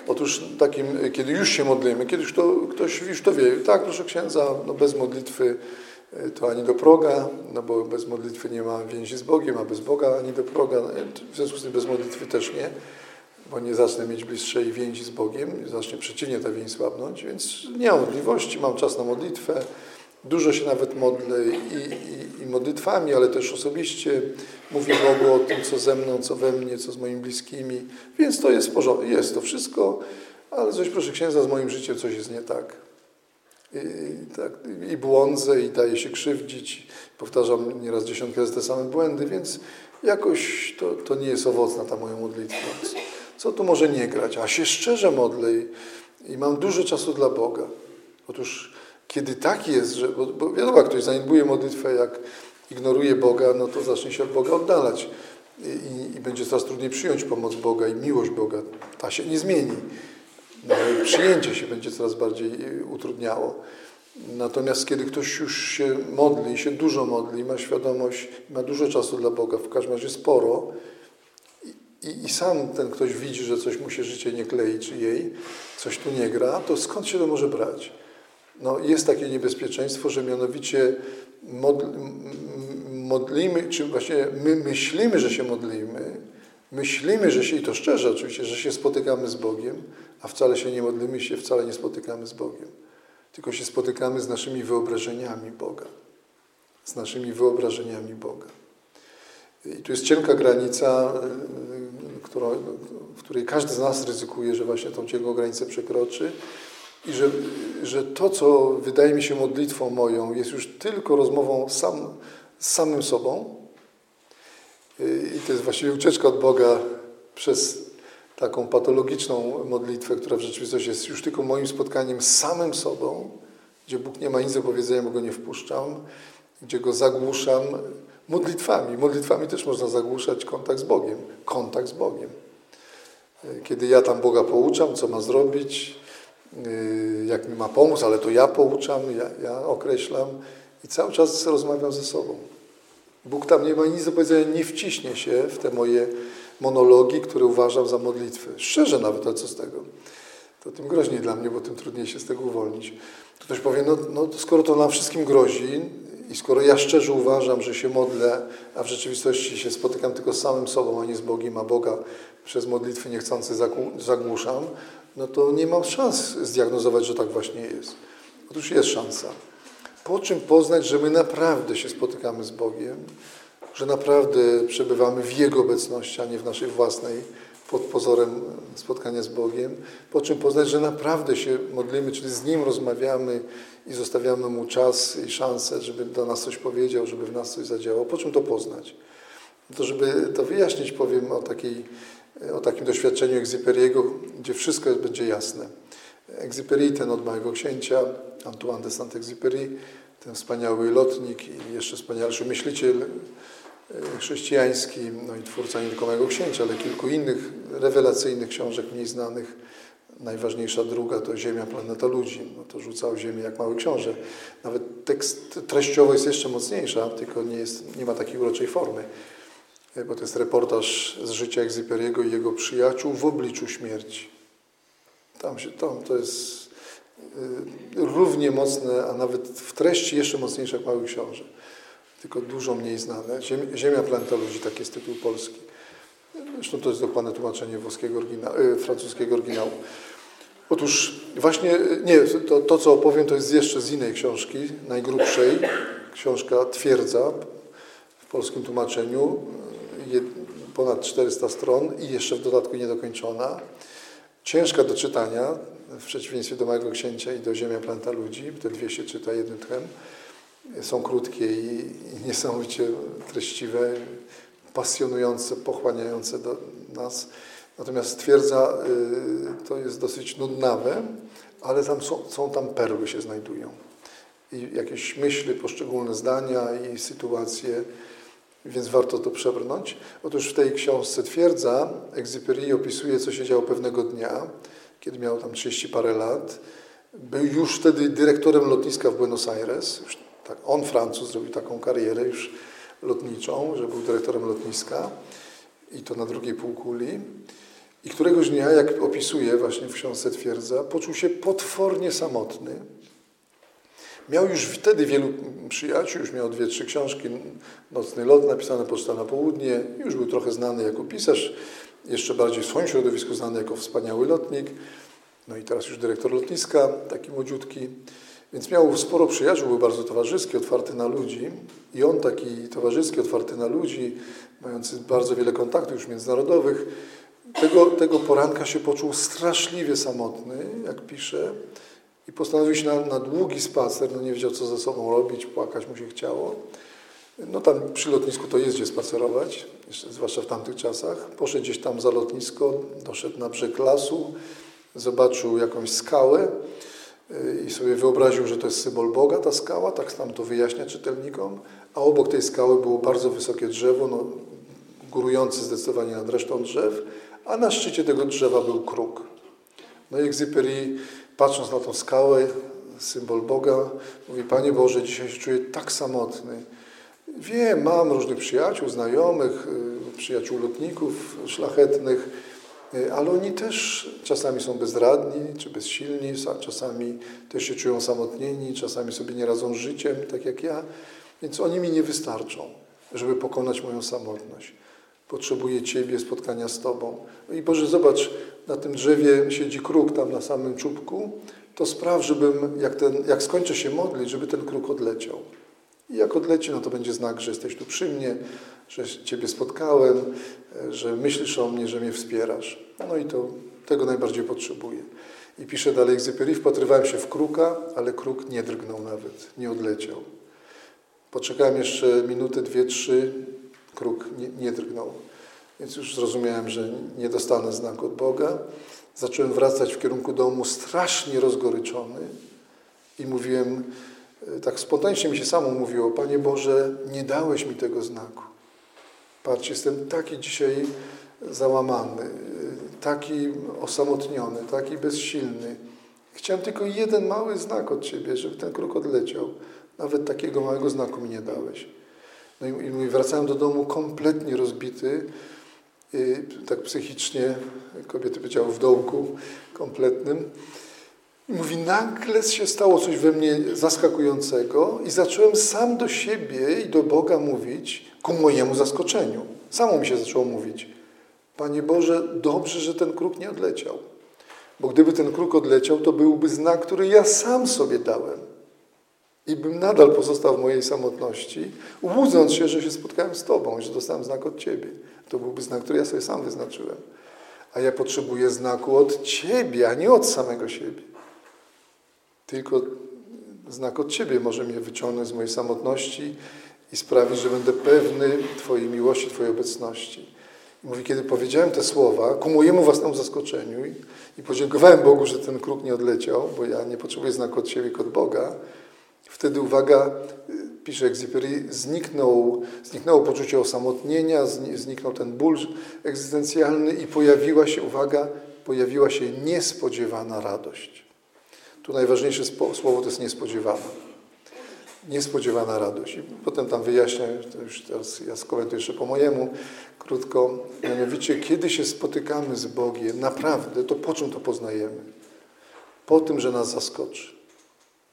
S1: Otóż takim, kiedy już się modlimy, kiedy już to, ktoś już to wie, tak, proszę księdza, no bez modlitwy e, to ani do proga, no bo bez modlitwy nie ma więzi z Bogiem, a bez Boga ani do proga, no, w związku z tym bez modlitwy też nie, bo nie zacznę mieć bliższej więzi z Bogiem, zacznie przeciwnie ta więź słabnąć, więc nie mam możliwości, mam czas na modlitwę, Dużo się nawet modlę i, i, i, modlitwami, ale też osobiście mówię Bogu o tym, co ze mną, co we mnie, co z moimi bliskimi. Więc to jest jest to wszystko, ale coś, proszę księdza, z moim życiem coś jest nie tak. I, tak, i błądzę, i daję się krzywdzić. Powtarzam nieraz dziesiątkę razy te same błędy, więc jakoś to, to nie jest owocna ta moja modlitwa. Co tu może nie grać? A się szczerze modlę i, i mam dużo czasu dla Boga. Otóż kiedy tak jest, że, bo, bo wiadomo, ktoś zaniedbuje modlitwę, jak ignoruje Boga, no to zacznie się od Boga oddalać i, i będzie coraz trudniej przyjąć pomoc Boga i miłość Boga. Ta się nie zmieni. No, przyjęcie się będzie coraz bardziej y, utrudniało. Natomiast kiedy ktoś już się modli, się dużo modli, ma świadomość, ma dużo czasu dla Boga, w każdym razie sporo, i, i, sam ten ktoś widzi, że coś mu się życie nie klei, czy jej, coś tu nie gra, to skąd się to może brać? no, jest takie niebezpieczeństwo, że mianowicie modlimy, czy właśnie my myślimy, że się modlimy, myślimy, że się, i to szczerze oczywiście, że się spotykamy z Bogiem, a wcale się nie modlimy się, wcale nie spotykamy z Bogiem. Tylko się spotykamy z naszymi wyobrażeniami Boga. Z naszymi wyobrażeniami Boga. I tu jest cienka granica, y, w której każdy z nas ryzykuje, że właśnie tą cienką granicę przekroczy. I że, że to, co wydaje mi się modlitwą moją, jest już tylko rozmową sam, z samym sobą. I to jest właściwie ucieczka od Boga przez taką patologiczną modlitwę, która w rzeczywistości jest już tylko moim spotkaniem z samym sobą, gdzie Bóg nie ma nic do powiedzenia, bo go nie wpuszczam, gdzie go zagłuszam modlitwami. Modlitwami też można zagłuszać kontakt z Bogiem. Kontakt z Bogiem. Kiedy ja tam Boga pouczam, co ma zrobić, Y, jak mi ma pomóc, ale to ja pouczam, ja, ja określam i cały czas rozmawiam ze sobą. Bóg tam nie ma nic do powiedzenia, nie wciśnie się w te moje monologi, które uważam za modlitwy. Szczerze nawet, ale co z tego? To tym groźniej dla mnie, bo tym trudniej się z tego uwolnić. Ktoś powie, no, no skoro to nam wszystkim grozi i skoro ja szczerze uważam, że się modlę, a w rzeczywistości się spotykam tylko z samym sobą, a nie z Bogiem, a Boga przez modlitwy niechcący zagłuszam, no to nie mam szans zdiagnozować, że tak właśnie jest. Otóż jest szansa. Po czym poznać, że my naprawdę się spotykamy z Bogiem, że naprawdę przebywamy w Jego obecności, a nie w naszej własnej, pod pozorem spotkania z Bogiem. Po czym poznać, że naprawdę się modlimy, czyli z Nim rozmawiamy i zostawiamy Mu czas i szansę, żeby do nas coś powiedział, żeby w nas coś zadziałał. Po czym to poznać? To, żeby to wyjaśnić, powiem o takiej o takim doświadczeniu Egzyperiego, gdzie wszystko będzie jasne. Egzyperi, ten od Małego Księcia, Antoine de Saint-Exupéry, ten wspaniały lotnik i jeszcze wspanialszy myśliciel e, chrześcijański, no i twórca nie tylko Małego Księcia, ale kilku innych rewelacyjnych książek mniej znanych. Najważniejsza druga to Ziemia, planeta ludzi. No to rzucał Ziemię jak mały książę. Nawet tekst treściowo jest jeszcze mocniejsza, tylko nie, jest, nie ma takiej uroczej formy. bo to jest reportaż z życia Egzyperiego i jego przyjaciół w obliczu śmierci. Tam, się, tam to jest równie mocne, a nawet w treści jeszcze mocniejsze jak Mały Książę. Tylko dużo mniej znane. Ziemia planeta ludzi, taki jest tytuł polski. Zresztą to jest dokładne tłumaczenie włoskiego oryginału, francuskiego oryginału. Otóż właśnie, nie, to, to co opowiem to jest jeszcze z innej książki, najgrubszej. Książka Twierdza w polskim tłumaczeniu, ponad 400 stron i jeszcze w dodatku niedokończona. Ciężka do czytania, w przeciwieństwie do Małego Księcia i do Ziemia Planta Ludzi. Te dwie się czyta jednym tchem. Są krótkie i, niesamowicie treściwe, pasjonujące, pochłaniające do nas. Natomiast Twierdza y, to jest dosyć nudnawe, ale tam są, są tam perły się znajdują. I jakieś myśli, poszczególne zdania i sytuacje, więc warto to przebrnąć. Otóż w tej książce Twierdza Exupéry opisuje, co się działo pewnego dnia, kiedy miał tam 30 parę lat. Był już wtedy dyrektorem lotniska w Buenos Aires. Już tak, on, Francuz, zrobił taką karierę już lotniczą, że był dyrektorem lotniska i to na drugiej półkuli. I któregoś dnia, jak opisuje właśnie w książce Twierdza, poczuł się potwornie samotny. Miał już wtedy wielu przyjaciół, już miał dwie, trzy książki, Nocny lot napisane Poczta na południe, już był trochę znany jako pisarz, jeszcze bardziej w swoim środowisku znany jako wspaniały lotnik, no i teraz już dyrektor lotniska, taki młodziutki, więc miał sporo przyjaciół, był bardzo towarzyski, otwarty na ludzi. I on taki towarzyski, otwarty na ludzi, mający bardzo wiele kontaktów już międzynarodowych, tego, tego poranka się poczuł straszliwie samotny, jak pisze, i postanowił się na, na długi spacer, no nie wiedział co ze sobą robić, płakać mu się chciało. No tam przy lotnisku to jest gdzie spacerować, zwłaszcza w tamtych czasach. Poszedł gdzieś tam za lotnisko, doszedł na brzeg lasu, zobaczył jakąś skałę y, i sobie wyobraził, że to jest symbol Boga, ta skała, tak tam to wyjaśnia czytelnikom, a obok tej skały było bardzo wysokie drzewo, no, górujące zdecydowanie nad resztą drzew, a na szczycie tego drzewa był kruk. No i Exupery, patrząc na tą skałę, symbol Boga, mówi, Panie Boże, dzisiaj się czuję tak samotny, Wiem, mam różnych przyjaciół, znajomych, y, przyjaciół lotników szlachetnych, y, ale oni też czasami są bezradni czy bezsilni, czasami też się czują samotnieni, czasami sobie nie radzą z życiem, tak jak ja, więc oni mi nie wystarczą, żeby pokonać moją samotność. Potrzebuję Ciebie, spotkania z Tobą. No i Boże, zobacz, na tym drzewie siedzi kruk tam na samym czubku, to spraw, żebym, jak, ten, jak skończę się modlić, żeby ten kruk odleciał. I jak odleci, no to będzie znak, że jesteś tu przy mnie, że Ciebie spotkałem, że myślisz o mnie, że mnie wspierasz. No i to tego najbardziej potrzebuję. I pisze dalej Egzyperi, wpatrywałem się w kruka, ale kruk nie drgnął nawet, nie odleciał. Poczekałem jeszcze minutę, dwie, trzy, kruk nie, nie drgnął. Więc już zrozumiałem, że nie dostanę znaku od Boga. Zacząłem wracać w kierunku domu strasznie rozgoryczony i mówiłem, tak spontanicznie mi się samo mówiło, Panie Boże, nie dałeś mi tego znaku. Patrz, jestem taki dzisiaj załamany, taki osamotniony, taki bezsilny. Chciałem tylko jeden mały znak od Ciebie, żeby ten kruk odleciał. Nawet takiego małego znaku mi nie dałeś. No i, i wracałem do domu kompletnie rozbity, tak psychicznie, kobiety powiedziały w dołku kompletnym. I mówi, nagle się stało coś we mnie zaskakującego i zacząłem sam do siebie i do Boga mówić ku mojemu zaskoczeniu. Samo mi się zaczęło mówić. Panie Boże, dobrze, że ten kruk nie odleciał. Bo gdyby ten kruk odleciał, to byłby znak, który ja sam sobie dałem. I bym nadal pozostał w mojej samotności, łudząc się, że się spotkałem z Tobą, że dostałem znak od Ciebie. To byłby znak, który ja sobie sam wyznaczyłem. A ja potrzebuję znaku od Ciebie, a nie od samego siebie. Tylko znak od Ciebie może mnie wyciągnąć z mojej samotności i sprawić, że będę pewny Twojej miłości, Twojej obecności. Mówi, kiedy powiedziałem te słowa, ku mojemu własnemu zaskoczeniu i, i podziękowałem Bogu, że ten kruk nie odleciał, bo ja nie potrzebuję znaku od siebie, tylko od Boga, wtedy, uwaga, pisze Exupery, zniknął, zniknęło poczucie osamotnienia, zniknął ten ból egzystencjalny i pojawiła się, uwaga, pojawiła się niespodziewana radość. Tu najważniejsze słowo to jest niespodziewana. Niespodziewana radość. I potem tam wyjaśnia, już teraz ja skomentuję jeszcze po mojemu krótko, mianowicie kiedy się spotykamy z Bogiem, naprawdę, to po czym to poznajemy? Po tym, że nas zaskoczy.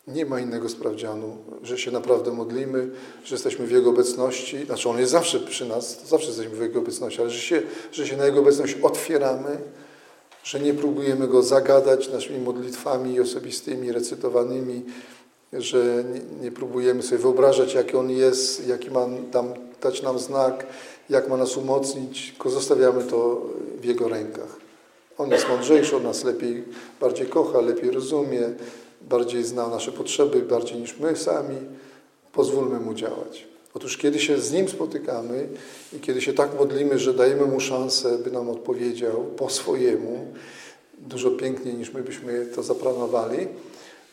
S1: Nie ma innego sprawdzianu, że się naprawdę modlimy, że jesteśmy w Jego obecności. Znaczy On jest zawsze przy nas, zawsze jesteśmy w Jego obecności, ale że się, że się na Jego obecność otwieramy, że nie próbujemy Go zagadać naszymi modlitwami osobistymi, recytowanymi, że nie, nie próbujemy sobie wyobrażać, jaki On jest, jaki ma tam dać nam znak, jak ma nas umocnić, tylko zostawiamy to w Jego rękach. On jest mądrzejszy, On nas lepiej, bardziej kocha, lepiej rozumie, bardziej zna nasze potrzeby, bardziej niż my sami. Pozwólmy Mu działać. Otóż kiedy się z Nim spotykamy i kiedy się tak modlimy, że dajemy Mu szansę, by nam odpowiedział po swojemu, dużo piękniej niż my byśmy to zaplanowali,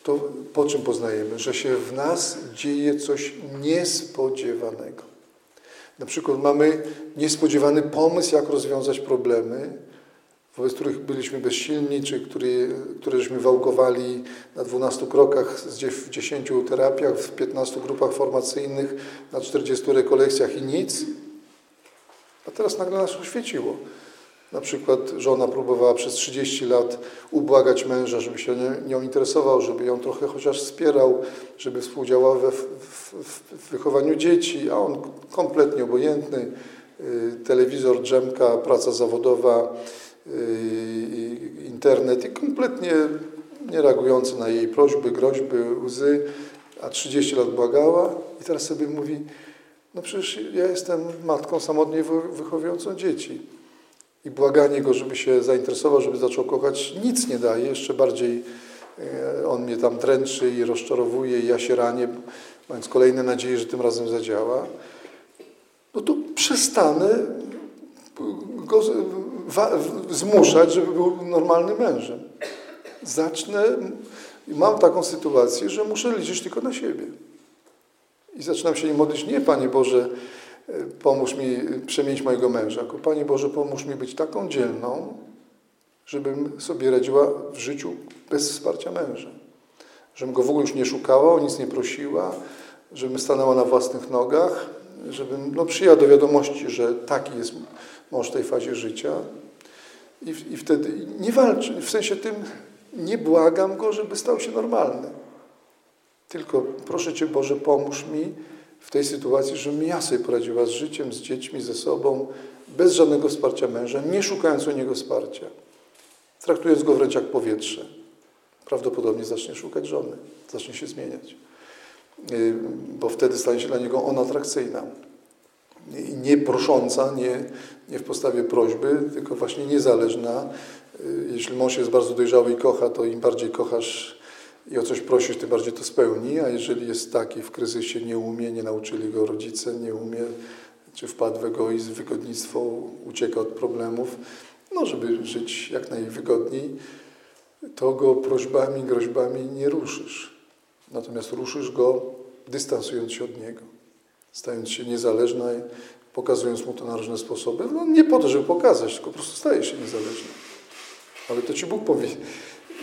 S1: to po czym poznajemy? Że się w nas dzieje coś niespodziewanego. Na przykład mamy niespodziewany pomysł, jak rozwiązać problemy, wobec których byliśmy bezsilni, czy który, które żeśmy wałkowali na 12 krokach, w 10 terapiach, w 15 grupach formacyjnych, na 40 rekolekcjach i nic. A teraz nagle nas oświeciło. Na przykład żona próbowała przez 30 lat ubłagać męża, żeby się nią interesował, żeby ją trochę chociaż wspierał, żeby współdziałał we, w, w wychowaniu dzieci, a on kompletnie obojętny. Y, telewizor, drzemka, praca zawodowa, internet i kompletnie nie reagujący na jej prośby, groźby, łzy, a 30 lat błagała i teraz sobie mówi, no przecież ja jestem matką samotnie wychowującą dzieci i błaganie go, żeby się zainteresował, żeby zaczął kochać, nic nie daje. Jeszcze bardziej e, on mnie tam dręczy i rozczarowuje i ja się ranię, mając kolejne nadzieje, że tym razem zadziała. No to przestanę go zmuszać, żeby był normalnym mężem. Zacznę, mam taką sytuację, że muszę liczyć tylko na siebie. I zaczynam się nie modlić, nie Panie Boże, pomóż mi przemienić mojego męża. Jako Panie Boże, pomóż mi być taką dzielną, żebym sobie radziła w życiu bez wsparcia męża. Żebym go w ogóle już nie szukała, o nic nie prosiła, żebym stanęła na własnych nogach, żebym no, przyjęła do wiadomości, że taki jest mąż w tej fazie życia. I, I wtedy nie walczę, w sensie tym nie błagam go, żeby stał się normalny. Tylko proszę Cię Boże, pomóż mi w tej sytuacji, żebym ja sobie poradziła z życiem, z dziećmi, ze sobą, bez żadnego wsparcia męża, nie szukając u niego wsparcia, traktując go wręcz jak powietrze. Prawdopodobnie zacznie szukać żony, zacznie się zmieniać, y, bo wtedy stanie się dla niego ona atrakcyjna. Nie prosząca, nie, nie w postawie prośby, tylko właśnie niezależna. Y, jeśli mąż jest bardzo dojrzały i kocha, to im bardziej kochasz, i o coś prosisz, tym bardziej to spełni, a jeżeli jest taki w kryzysie, nie umie, nie nauczyli go rodzice, nie umie, czy wpadł w egoizm, wygodnictwo, ucieka od problemów, no żeby żyć jak najwygodniej, to go prośbami, groźbami nie ruszysz. Natomiast ruszysz go dystansując się od niego, stając się niezależna, pokazując mu to na różne sposoby. No nie po to, żeby pokazać, tylko po prostu stajesz się niezależny. Ale to Ci Bóg powie.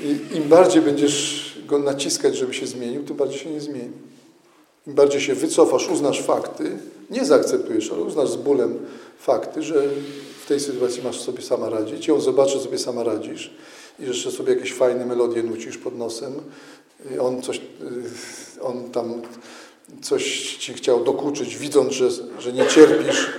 S1: I im bardziej będziesz go naciskać, żeby się zmienił, tym bardziej się nie zmieni. Im bardziej się wycofasz, uznasz fakty, nie zaakceptujesz, ale uznasz z bólem fakty, że w tej sytuacji masz sobie sama radzić, ją zobaczy, sobie sama radzisz i jeszcze sobie jakieś fajne melodie nucisz pod nosem, on coś, y, on tam coś ci chciał dokuczyć, widząc, że, że nie cierpisz,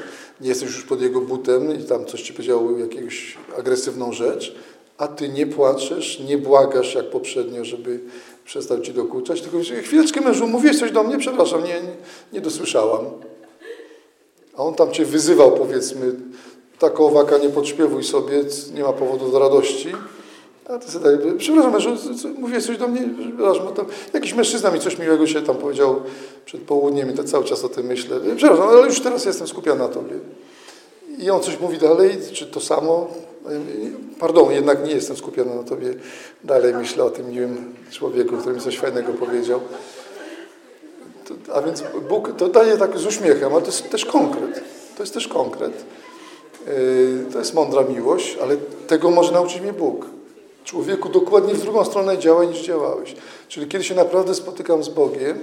S1: nie jesteś już pod jego butem i tam coś ci powiedział, jakąś agresywną rzecz, a ty nie płaczesz, nie błagasz jak poprzednio, żeby przestał ci dokuczać, tylko chwileczkę mężu, mówiłeś coś do mnie, przepraszam, nie, nie, nie dosłyszałam. A on tam cię wyzywał, powiedzmy, taką owaka nie podśpiewuj sobie, nie ma powodu do radości. A ty sobie przepraszam, mężu, mówiłeś coś do mnie, przepraszam, tam jakiś mężczyzna mi coś miłego się tam powiedział przed południem i to cały czas o tym myślę. Przepraszam, ale już teraz jestem skupiony na tobie. I on coś mówi dalej, czy to samo, Pardon, jednak nie jestem skupiony na Tobie. Dalej myślę o tym miłym człowieku, który mi coś fajnego powiedział. To, a więc Bóg to daje tak z uśmiechem, ale to jest też konkret. To jest też konkret. Yy, to jest mądra miłość, ale tego może nauczyć mnie Bóg. Człowieku dokładnie w drugą stronę działa niż działałeś. Czyli kiedy się naprawdę spotykam z Bogiem,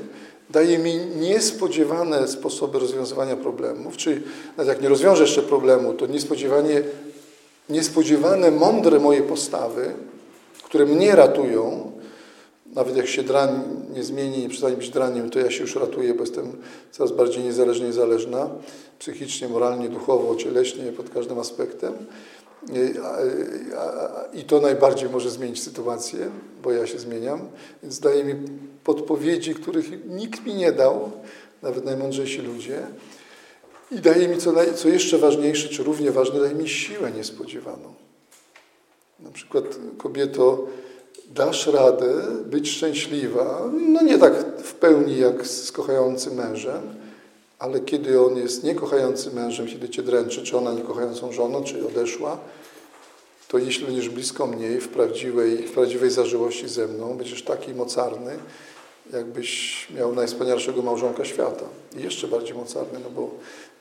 S1: daje mi niespodziewane sposoby rozwiązywania problemów, czyli nawet jak nie rozwiążę jeszcze problemu, to niespodziewanie, niespodziewane, mądre moje postawy, które mnie ratują, nawet jak się drań nie zmieni, nie przestanie być draniem, to ja się już ratuję, bo jestem coraz bardziej niezależnie zależna, psychicznie, moralnie, duchowo, cieleśnie, pod każdym aspektem. I to najbardziej może zmienić sytuację, bo ja się zmieniam, więc daje mi podpowiedzi, których nikt mi nie dał, nawet najmądrzejsi ludzie. I daje mi, co, co jeszcze ważniejsze, czy równie ważne, daje mi siłę niespodziewaną. Na przykład kobieto, dasz radę być szczęśliwa, no nie tak w pełni jak z kochającym mężem, ale kiedy on jest niekochającym mężem, kiedy cię dręczy, czy ona niekochającą żoną, czy odeszła, to jeśli będziesz blisko mnie w prawdziwej, w prawdziwej zażyłości ze mną, będziesz taki mocarny, jakbyś miał najwspanialszego małżonka świata. I jeszcze bardziej mocarny, no bo,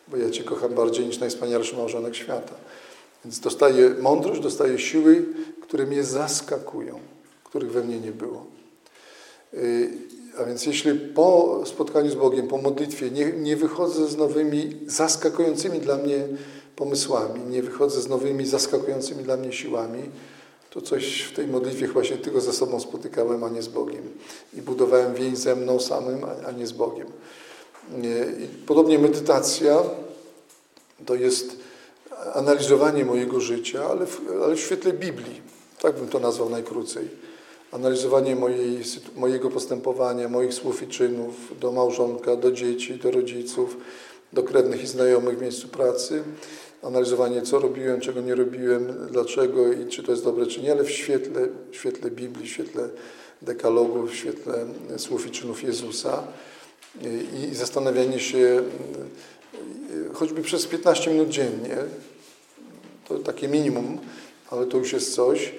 S1: bo ja Cię kocham bardziej niż najwspanialszy małżonek świata. Więc dostaję mądrość, dostaję siły, które mnie zaskakują, których we mnie nie było. A więc jeśli po spotkaniu z Bogiem, po modlitwie nie, nie wychodzę z nowymi, zaskakującymi dla mnie pomysłami, nie wychodzę z nowymi, zaskakującymi dla mnie siłami, to coś w tej modlitwie się tylko ze sobą spotykałem, a nie z Bogiem. I budowałem więź ze mną samym, a nie z Bogiem. Podobnie medytacja to jest analizowanie mojego życia, ale w, ale w świetle Biblii. Tak bym to nazwał najkrócej. Analizowanie mojej, mojego postępowania, moich słów i czynów do małżonka, do dzieci, do rodziców, do krewnych i znajomych w miejscu pracy. Analizowanie, co robiłem, czego nie robiłem, dlaczego i czy to jest dobre, czy nie, ale w świetle, w świetle Biblii, w świetle dekalogu, w świetle słów i czynów Jezusa. I, i zastanawianie się choćby przez 15 minut dziennie, to takie minimum, ale to już jest coś,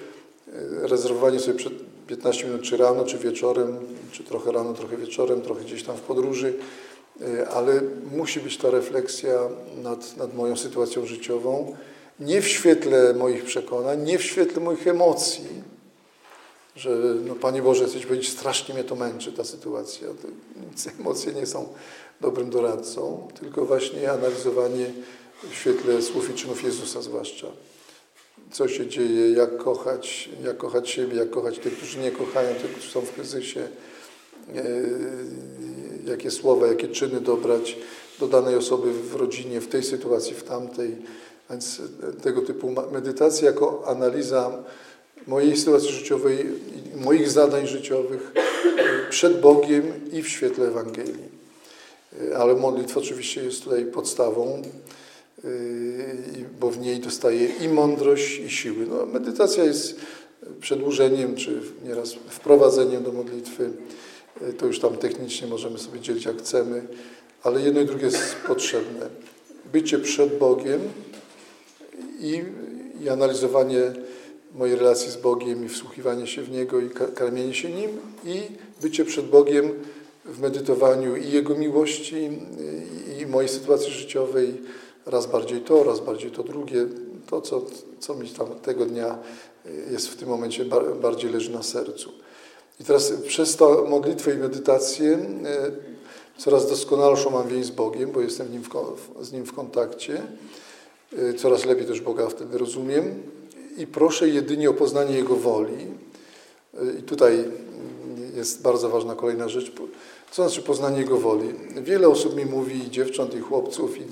S1: rezerwowanie sobie przed 15 minut czy rano, czy wieczorem, czy trochę rano, trochę wieczorem, trochę gdzieś tam w podróży, E, ale musi być ta refleksja nad, nad moją sytuacją życiową, nie w świetle moich przekonań, nie w świetle moich emocji, że no Panie Boże, chcę Ci powiedzieć, strasznie mnie to męczy ta sytuacja. Te emocje nie są dobrym doradcą, tylko właśnie analizowanie w świetle słów i czynów Jezusa zwłaszcza. Co się dzieje, jak kochać, jak kochać siebie, jak kochać tych, którzy nie kochają, tych, którzy są w kryzysie, e, jakie słowa, jakie czyny dobrać do danej osoby w rodzinie, w tej sytuacji, w tamtej. Więc tego typu medytacja jako analiza mojej sytuacji życiowej, moich zadań życiowych przed Bogiem i w świetle Ewangelii. Ale modlitwa oczywiście jest tutaj podstawą, bo w niej dostaję i mądrość, i siły. No, medytacja jest przedłużeniem, czy nieraz wprowadzeniem do modlitwy to już tam technicznie możemy sobie dzielić jak chcemy, ale jedno i drugie jest potrzebne. Bycie przed Bogiem i, i analizowanie mojej relacji z Bogiem i wsłuchiwanie się w Niego i karmienie się Nim i bycie przed Bogiem w medytowaniu i Jego miłości i, i mojej sytuacji życiowej, raz bardziej to, raz bardziej to drugie, to co, co mi tam tego dnia jest w tym momencie bardziej leży na sercu. I teraz przez tą modlitwę i medytację e, coraz doskonalszą mam więź z Bogiem, bo jestem nim w, z Nim w kontakcie. E, coraz lepiej też Boga wtedy rozumiem. I proszę jedynie o poznanie Jego woli. E, I tutaj jest bardzo ważna kolejna rzecz. Co znaczy poznanie Jego woli? Wiele osób mi mówi, i dziewcząt, i chłopców, i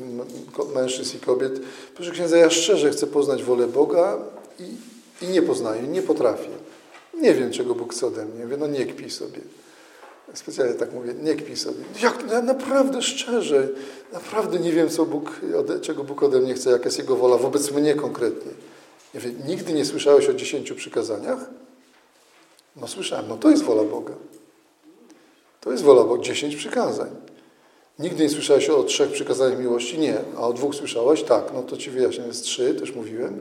S1: mężczyzn, i kobiet, proszę księdza, ja szczerze chcę poznać wolę Boga i, i nie poznaję, nie potrafię. Nie wiem, czego Bóg chce ode mnie. Mówię, no nie kpij sobie. Specjalnie tak mówię, nie kpij sobie. Jak, ja naprawdę szczerze, naprawdę nie wiem, co Bóg, czego Bóg ode mnie chce, jaka jest Jego wola wobec mnie konkretnie. Ja mówię, nigdy nie słyszałeś o dziesięciu przykazaniach? No słyszałem, no to jest wola Boga. To jest wola Boga, dziesięć przykazań. Nigdy nie słyszałeś o trzech przykazaniach miłości? Nie. A o dwóch słyszałeś? Tak. No to Ci wyjaśniam, jest trzy, też mówiłem.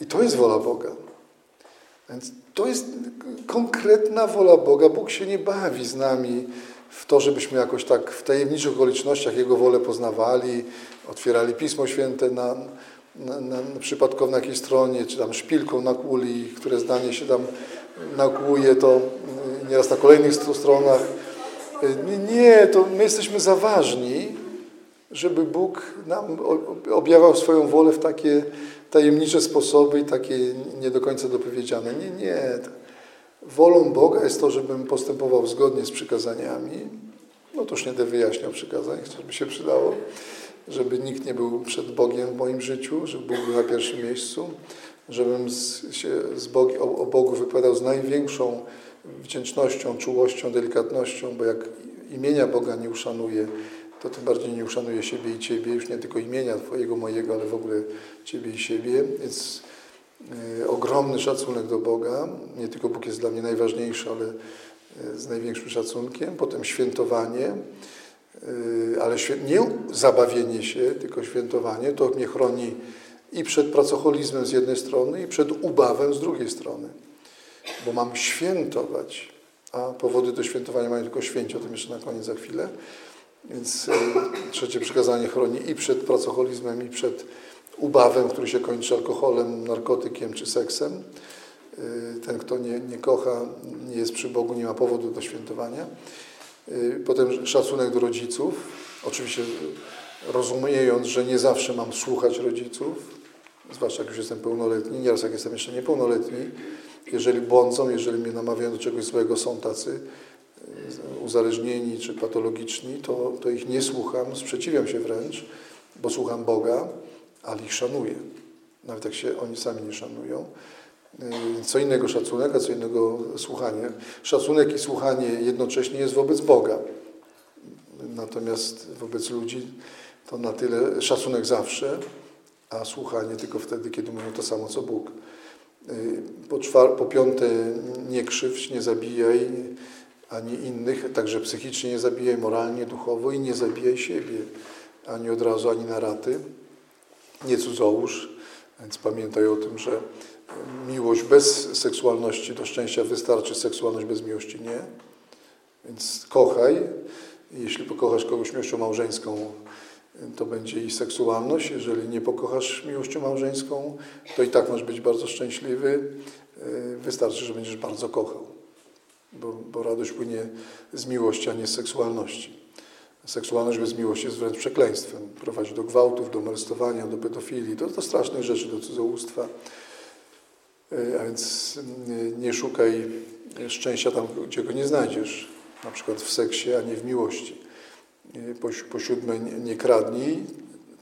S1: I to jest wola Boga. Więc to jest konkretna wola Boga. Bóg się nie bawi z nami w to, żebyśmy jakoś tak w tajemniczych okolicznościach Jego wolę poznawali, otwierali Pismo Święte na, na, na, przypadkowo na jakiejś stronie, czy tam szpilką na kuli, które zdanie się tam nakłuje, to nieraz na kolejnych stronach. Nie, to my jesteśmy za ważni, żeby Bóg nam objawiał swoją wolę w takie tajemnicze sposoby i takie nie do końca dopowiedziane. Nie, nie. Wolą Boga jest to, żebym postępował zgodnie z przykazaniami. No to już nie będę wyjaśniał przykazań, by się przydało. Żeby nikt nie był przed Bogiem w moim życiu, żeby Bóg był na pierwszym miejscu. Żebym z, się z Bogi, o, o Bogu wypowiadał z największą wdzięcznością, czułością, delikatnością, bo jak imienia Boga nie uszanuje, to tym bardziej nie uszanuje siebie i Ciebie, już nie tylko imienia Twojego, mojego, ale w ogóle Ciebie i siebie. Więc y, ogromny szacunek do Boga. Nie tylko Bóg jest dla mnie najważniejszy, ale y, z największym szacunkiem. Potem świętowanie, y, ale nie zabawienie się, tylko świętowanie. To mnie chroni i przed pracoholizmem z jednej strony, i przed ubawem z drugiej strony. Bo mam świętować, a powody do świętowania mają tylko święci, o tym jeszcze na koniec za chwilę. Więc e, trzecie przykazanie chroni i przed pracoholizmem, i przed ubawem, który się kończy alkoholem, narkotykiem czy seksem. E, ten, kto nie, nie kocha, nie jest przy Bogu, nie ma powodu do świętowania. E, potem szacunek do rodziców. Oczywiście rozumiejąc, że nie zawsze mam słuchać rodziców, zwłaszcza jak już jestem pełnoletni, nieraz jak jestem jeszcze niepełnoletni, jeżeli błądzą, jeżeli mnie namawiają do czegoś złego, są tacy, uzależnieni czy patologiczni, to, to ich nie słucham, sprzeciwiam się wręcz, bo słucham Boga, ale ich szanuję. Nawet jak się oni sami nie szanują. Y, co innego szacunek, a co innego słuchanie. Szacunek i słuchanie jednocześnie jest wobec Boga. Natomiast wobec ludzi to na tyle szacunek zawsze, a słuchanie tylko wtedy, kiedy mówią to samo co Bóg. Y, po, czwar- po piąte, nie krzywdź, nie zabijaj, ani innych, także psychicznie nie zabijaj, moralnie, duchowo i nie zabijaj siebie, ani od razu, ani na raty. Nie cudzołóż, więc pamiętaj o tym, że miłość bez seksualności do szczęścia wystarczy, seksualność bez miłości nie. Więc kochaj. Jeśli pokochasz kogoś miłością małżeńską, to będzie i seksualność. Jeżeli nie pokochasz miłością małżeńską, to i tak masz być bardzo szczęśliwy. Wystarczy, że będziesz bardzo kochał bo, bo radość płynie z miłości, a nie z seksualności. Seksualność bez miłości jest wręcz przekleństwem. Prowadzi do gwałtów, do molestowania, do pedofilii, do, do strasznych rzeczy, do cudzołóstwa. E, a więc nie szukaj szczęścia tam, gdzie go nie znajdziesz, na przykład w seksie, a nie w miłości. E, po, siódme, nie, nie kradnij,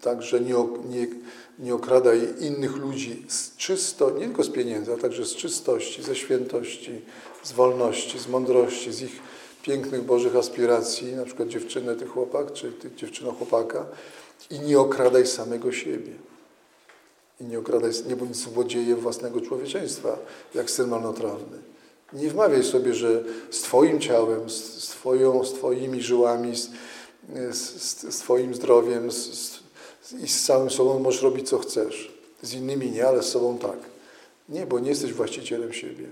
S1: także nie, nie, nie okradaj innych ludzi z czysto, nie tylko z pieniędzy, ale także z czystości, ze świętości, z wolności, z mądrości, z ich pięknych Bożych aspiracji, na przykład dziewczynę ty chłopak, czy ty dziewczyno chłopaka i nie okradaj samego siebie. I nie okradaj, nie bądź złodziejem własnego człowieczeństwa, jak syn marnotrawny. Nie wmawiaj sobie, że z Twoim ciałem, z, twoją, z Twoimi żyłami, z, z, z Twoim zdrowiem z, i z całym sobą możesz robić, co chcesz. Z innymi nie, ale z sobą tak. Nie, bo nie jesteś właścicielem siebie.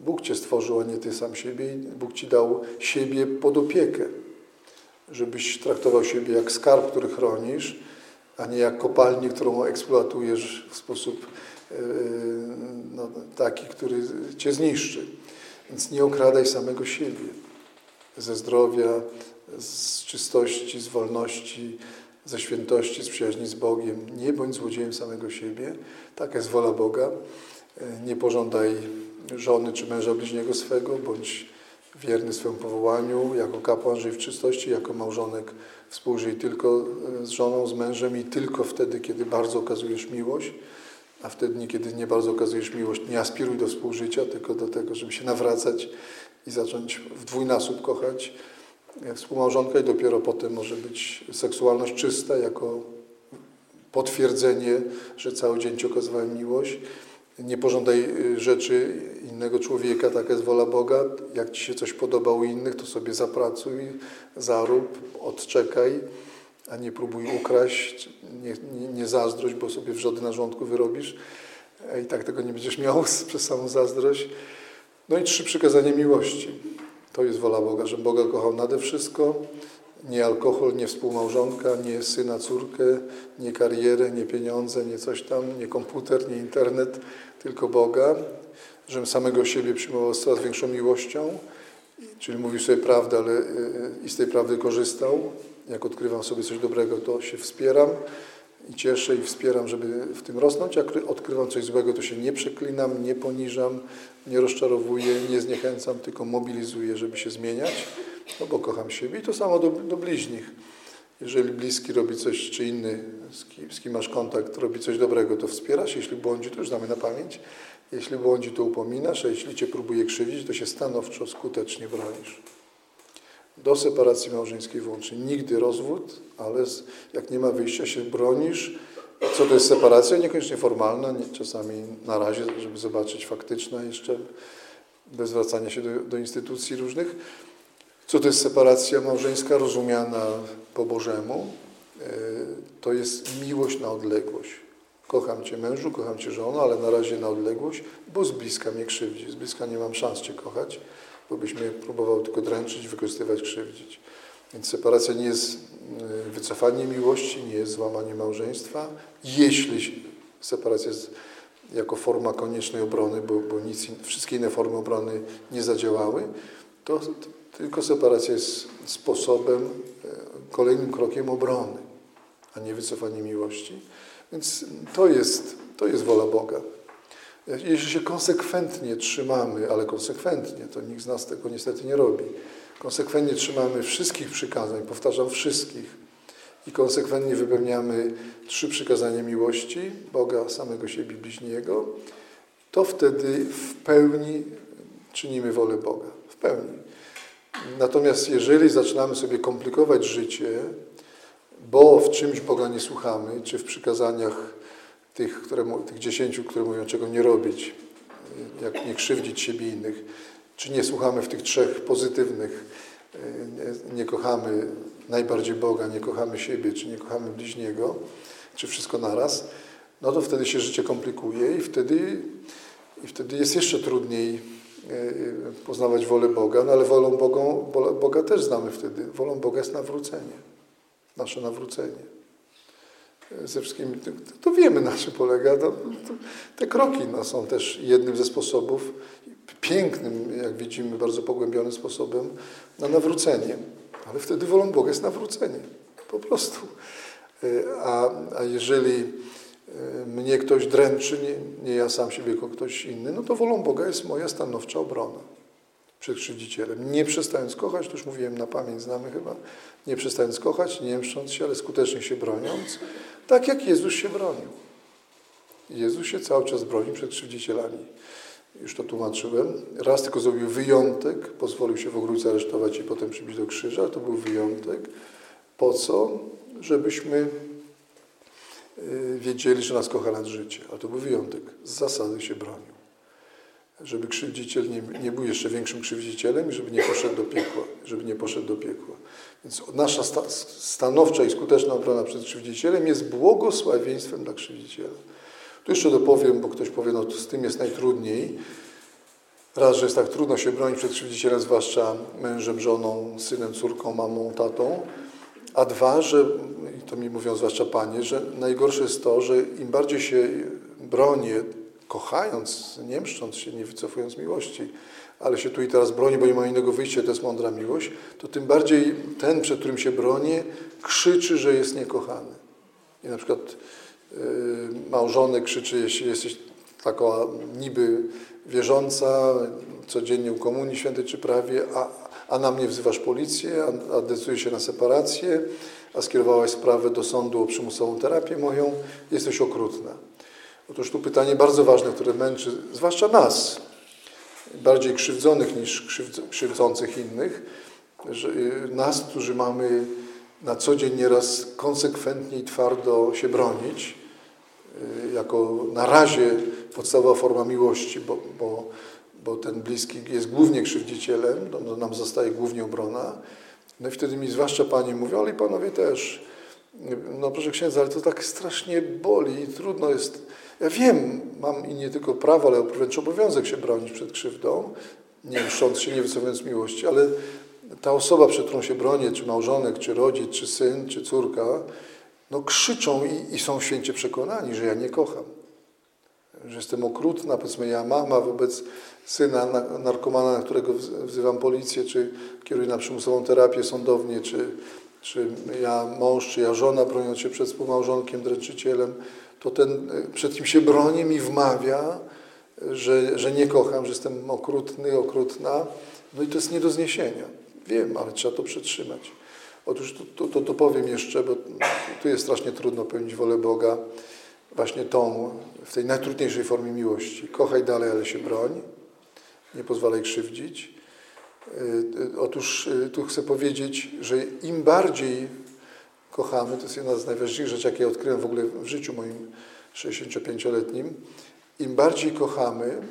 S1: Bóg Cię stworzył, a nie Ty sam siebie Bóg Ci dał siebie pod opiekę, żebyś traktował siebie jak skarb, który chronisz, a nie jak kopalnię, którą eksploatujesz w sposób yy, no, taki, który Cię zniszczy. Więc nie okradaj samego siebie ze zdrowia, z czystości, z wolności, ze świętości, z przyjaźni z Bogiem. Nie bądź złodziejem samego siebie. Taka jest wola Boga. Yy, nie pożądaj żony czy męża bliźniego swego, bądź wierny swemu powołaniu, jako kapłan żyj w czystości, jako małżonek współżyj tylko e, z żoną, z mężem i tylko wtedy, kiedy bardzo okazujesz miłość, a wtedy, kiedy nie bardzo okazujesz miłość, nie aspiruj do współżycia, tylko do tego, żeby się nawracać i zacząć w dwójnasób kochać e, współmałżonka i dopiero potem może być seksualność czysta jako potwierdzenie, że cały dzień Ci okazywałem miłość nie pożądaj y, rzeczy innego człowieka, taka jest wola Boga. Jak Ci się coś podoba u innych, to sobie zapracuj, zarób, odczekaj, a nie próbuj ukraść, nie, nie, nie zazdrość, bo sobie wrzody na żołądku wyrobisz. I tak tego nie będziesz miał przez samą zazdrość. No i trzy przykazania miłości. To jest wola Boga, że Boga kochał nade wszystko, Nie alkohol, nie współmałżonka, nie syna, córkę, nie karierę, nie pieniądze, nie coś tam, nie komputer, nie internet, tylko Boga, żebym samego siebie przyjmował z coraz większą miłością, czyli mówił sobie prawdę, ale y, i z tej prawdy korzystał. Jak odkrywam sobie coś dobrego, to się wspieram i cieszę i wspieram, żeby w tym rosnąć. Jak odkrywam coś złego, to się nie przeklinam, nie poniżam, nie rozczarowuję, nie zniechęcam, tylko mobilizuję, żeby się zmieniać, no bo kocham siebie. I to samo do, do bliźnich. Jeżeli bliski robi coś, czy inny, z kim, z kim masz kontakt, robi coś dobrego, to wspierasz. Jeśli błądzi, to już znamy na pamięć. Jeśli błądzi, to upominasz, a jeśli cię próbuje krzywdzić, to się stanowczo, skutecznie bronisz. Do separacji małżeńskiej włącznie. Nigdy rozwód, ale jak nie ma wyjścia, się bronisz. Co to jest separacja? Niekoniecznie formalna, nie, czasami na razie, żeby zobaczyć faktyczna jeszcze, bez zwracania się do, do instytucji różnych. Co to jest separacja małżeńska rozumiana po Bożemu? E, to jest miłość na odległość. Kocham Cię mężu, kocham Cię żono, ale na razie na odległość, bo z bliska mnie krzywdzi. Z bliska nie mam szans Cię kochać, bo byś mnie próbował tylko dręczyć, wykorzystywać, krzywdzić. Więc separacja nie jest e, wycofanie miłości, nie jest złamanie małżeństwa. Jeśli separacja jest jako forma koniecznej obrony, bo, bo nic, wszystkie inne formy obrony nie zadziałały, to tylko separacja jest sposobem, e, kolejnym krokiem obrony, a nie wycofanie miłości. Więc to jest, to jest wola Boga. Jeśli się konsekwentnie trzymamy, ale konsekwentnie, to nikt z nas tego niestety nie robi, konsekwentnie trzymamy wszystkich przykazań, powtarzam wszystkich, i konsekwentnie wypełniamy trzy przykazania miłości, Boga, samego siebie, bliźniego, to wtedy w pełni czynimy wolę Boga. W pełni. Natomiast jeżeli zaczynamy sobie komplikować życie, bo w czymś Boga nie słuchamy, czy w przykazaniach tych, które, tych dziesięciu, które mówią, czego nie robić, jak nie krzywdzić siebie innych, czy nie słuchamy w tych trzech pozytywnych, nie, nie kochamy najbardziej Boga, nie kochamy siebie, czy nie kochamy bliźniego, czy wszystko naraz, no to wtedy się życie komplikuje i wtedy, i wtedy jest jeszcze trudniej e, poznawać wolę Boga, no ale wolą Bogą, Boga też znamy wtedy. Wolą Boga jest nawrócenie nasze nawrócenie. Ze wszystkimi, to, to wiemy na czym polega. To, to, te kroki no, są też jednym ze sposobów, pięknym, jak widzimy, bardzo pogłębionym sposobem na nawrócenie. Ale wtedy wolą Boga jest nawrócenie. Po prostu. A, a jeżeli e, mnie ktoś dręczy, nie, nie ja sam siebie, tylko ktoś inny, no to wolą Boga jest moja stanowcza obrona przed krzywdzicielem. Nie przestając kochać, to już mówiłem na pamięć, znamy chyba, nie przestając kochać, nie mszcząc się, ale skutecznie się broniąc, tak jak Jezus się bronił. Jezus się cały czas bronił przed krzywdzicielami. Już to tłumaczyłem. Raz tylko zrobił wyjątek, pozwolił się w ogrójce aresztować i potem przybić do krzyża. To był wyjątek. Po co? Żebyśmy y, wiedzieli, że nas kocha nad życie. A to był wyjątek. Z zasady się bronił żeby krzywdziciel nie, nie był jeszcze większym krzywdzicielem i żeby nie poszedł do piekła. Żeby nie poszedł do piekła. Więc nasza sta, stanowcza i skuteczna obrona przed krzywdzicielem jest błogosławieństwem dla krzywdziciela. Tu jeszcze dopowiem, bo ktoś powie, no z tym jest najtrudniej. Raz, że jest tak trudno się bronić przed krzywdzicielem, zwłaszcza mężem, żoną, synem, córką, mamą, tatą. A dwa, że, i to mi mówią zwłaszcza panie, że najgorsze jest to, że im bardziej się bronię kochając, nie mszcząc się, nie wycofując miłości, ale się tu i teraz broni, bo nie ma innego wyjścia, to jest mądra miłość, to tym bardziej ten, przed którym się bronię, krzyczy, że jest niekochany. I na przykład yy, małżonek krzyczy, jeśli jesteś taka niby wierząca, codziennie u komunii świętej czy prawie, a, a na mnie wzywasz policję, a, a się na separację, a skierowałaś sprawę do sądu o przymusową terapię moją, jesteś okrutna. Otóż tu pytanie bardzo ważne, które męczy zwłaszcza nas, bardziej krzywdzonych niż krzywdzących innych, że y, nas, którzy mamy na co dzień nieraz konsekwentnie i twardo się bronić, y, jako na razie podstawowa forma miłości, bo, bo, bo ten bliski jest głównie krzywdzicielem, no, nam zostaje głównie obrona. No i wtedy mi zwłaszcza Pani mówią, ale i Panowie też, no proszę księdza, ale to tak strasznie boli i trudno jest ja wiem, mam i nie tylko prawo, ale wręcz obowiązek się bronić przed krzywdą, nie mszcząc się, nie wycofując miłości, ale, ta osoba, przed którą się bronię, czy małżonek, czy rodzic, czy syn, czy córka, no krzyczą i, i są święcie przekonani, że ja nie kocham. Że jestem okrutna, powiedzmy ja mama wobec syna narkomana, na którego wzywam policję, czy kieruję na przymusową terapię sądownie, czy, czy ja mąż, czy ja żona broniąc się przed współmałżonkiem, dręczycielem, to ten, przed kim się broni mi wmawia, że, że nie kocham, że jestem okrutny, okrutna. No i to jest nie do zniesienia. Wiem, ale trzeba to przetrzymać. Otóż to, to, to powiem jeszcze, bo tu jest strasznie trudno pełnić wolę Boga, właśnie tą, w tej najtrudniejszej formie miłości. Kochaj dalej, ale się broń. Nie pozwalaj krzywdzić. Y, otóż y, tu chcę powiedzieć, że im bardziej kochamy, to jest jedna z najważniejszych rzeczy, jakie odkryłem w ogóle w życiu moim 65-letnim, im bardziej kochamy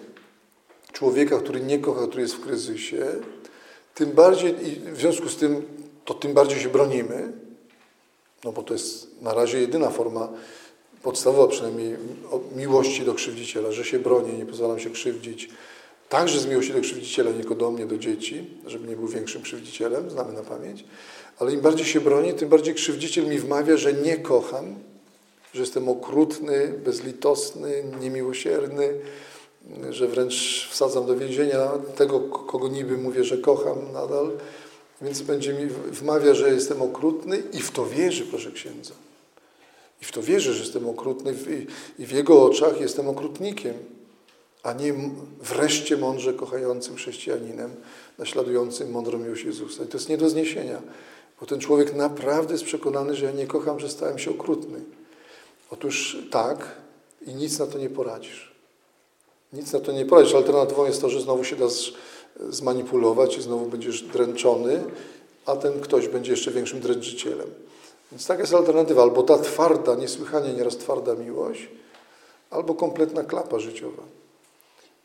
S1: człowieka, który nie kocha, który jest w kryzysie, tym bardziej, i w związku z tym, to tym bardziej się bronimy, no bo to jest na razie jedyna forma podstawowa przynajmniej miłości do krzywdziciela, że się bronię, nie pozwalam się krzywdzić. Także z do krzywdziciela, nie do mnie, do dzieci, żeby nie był większym krzywdzicielem, znamy na pamięć. Ale im bardziej się bronię, tym bardziej krzywdziciel mi wmawia, że nie kocham, że jestem okrutny, bezlitosny, niemiłosierny, że wręcz wsadzam do więzienia tego, kogo niby mówię, że kocham nadal. Więc będzie mi wmawia, że jestem okrutny i w to wierzy, proszę księdza. I w to wierzy, że jestem okrutny i w jego oczach jestem okrutnikiem, a nie wreszcie mądrze kochającym chrześcijaninem, naśladującym mądrą miłość Jezusa. I to jest nie do zniesienia, bo ten człowiek naprawdę jest przekonany, że ja nie kocham, że stałem się okrutny. Otóż tak i nic na to nie poradzisz. Nic na to nie poradzisz. Alternatywą jest to, że znowu się da zmanipulować i znowu będziesz dręczony, a ten ktoś będzie jeszcze większym dręczycielem. Więc taka jest alternatywa. Albo ta twarda, niesłychanie nieraz twarda miłość, albo kompletna klapa życiowa.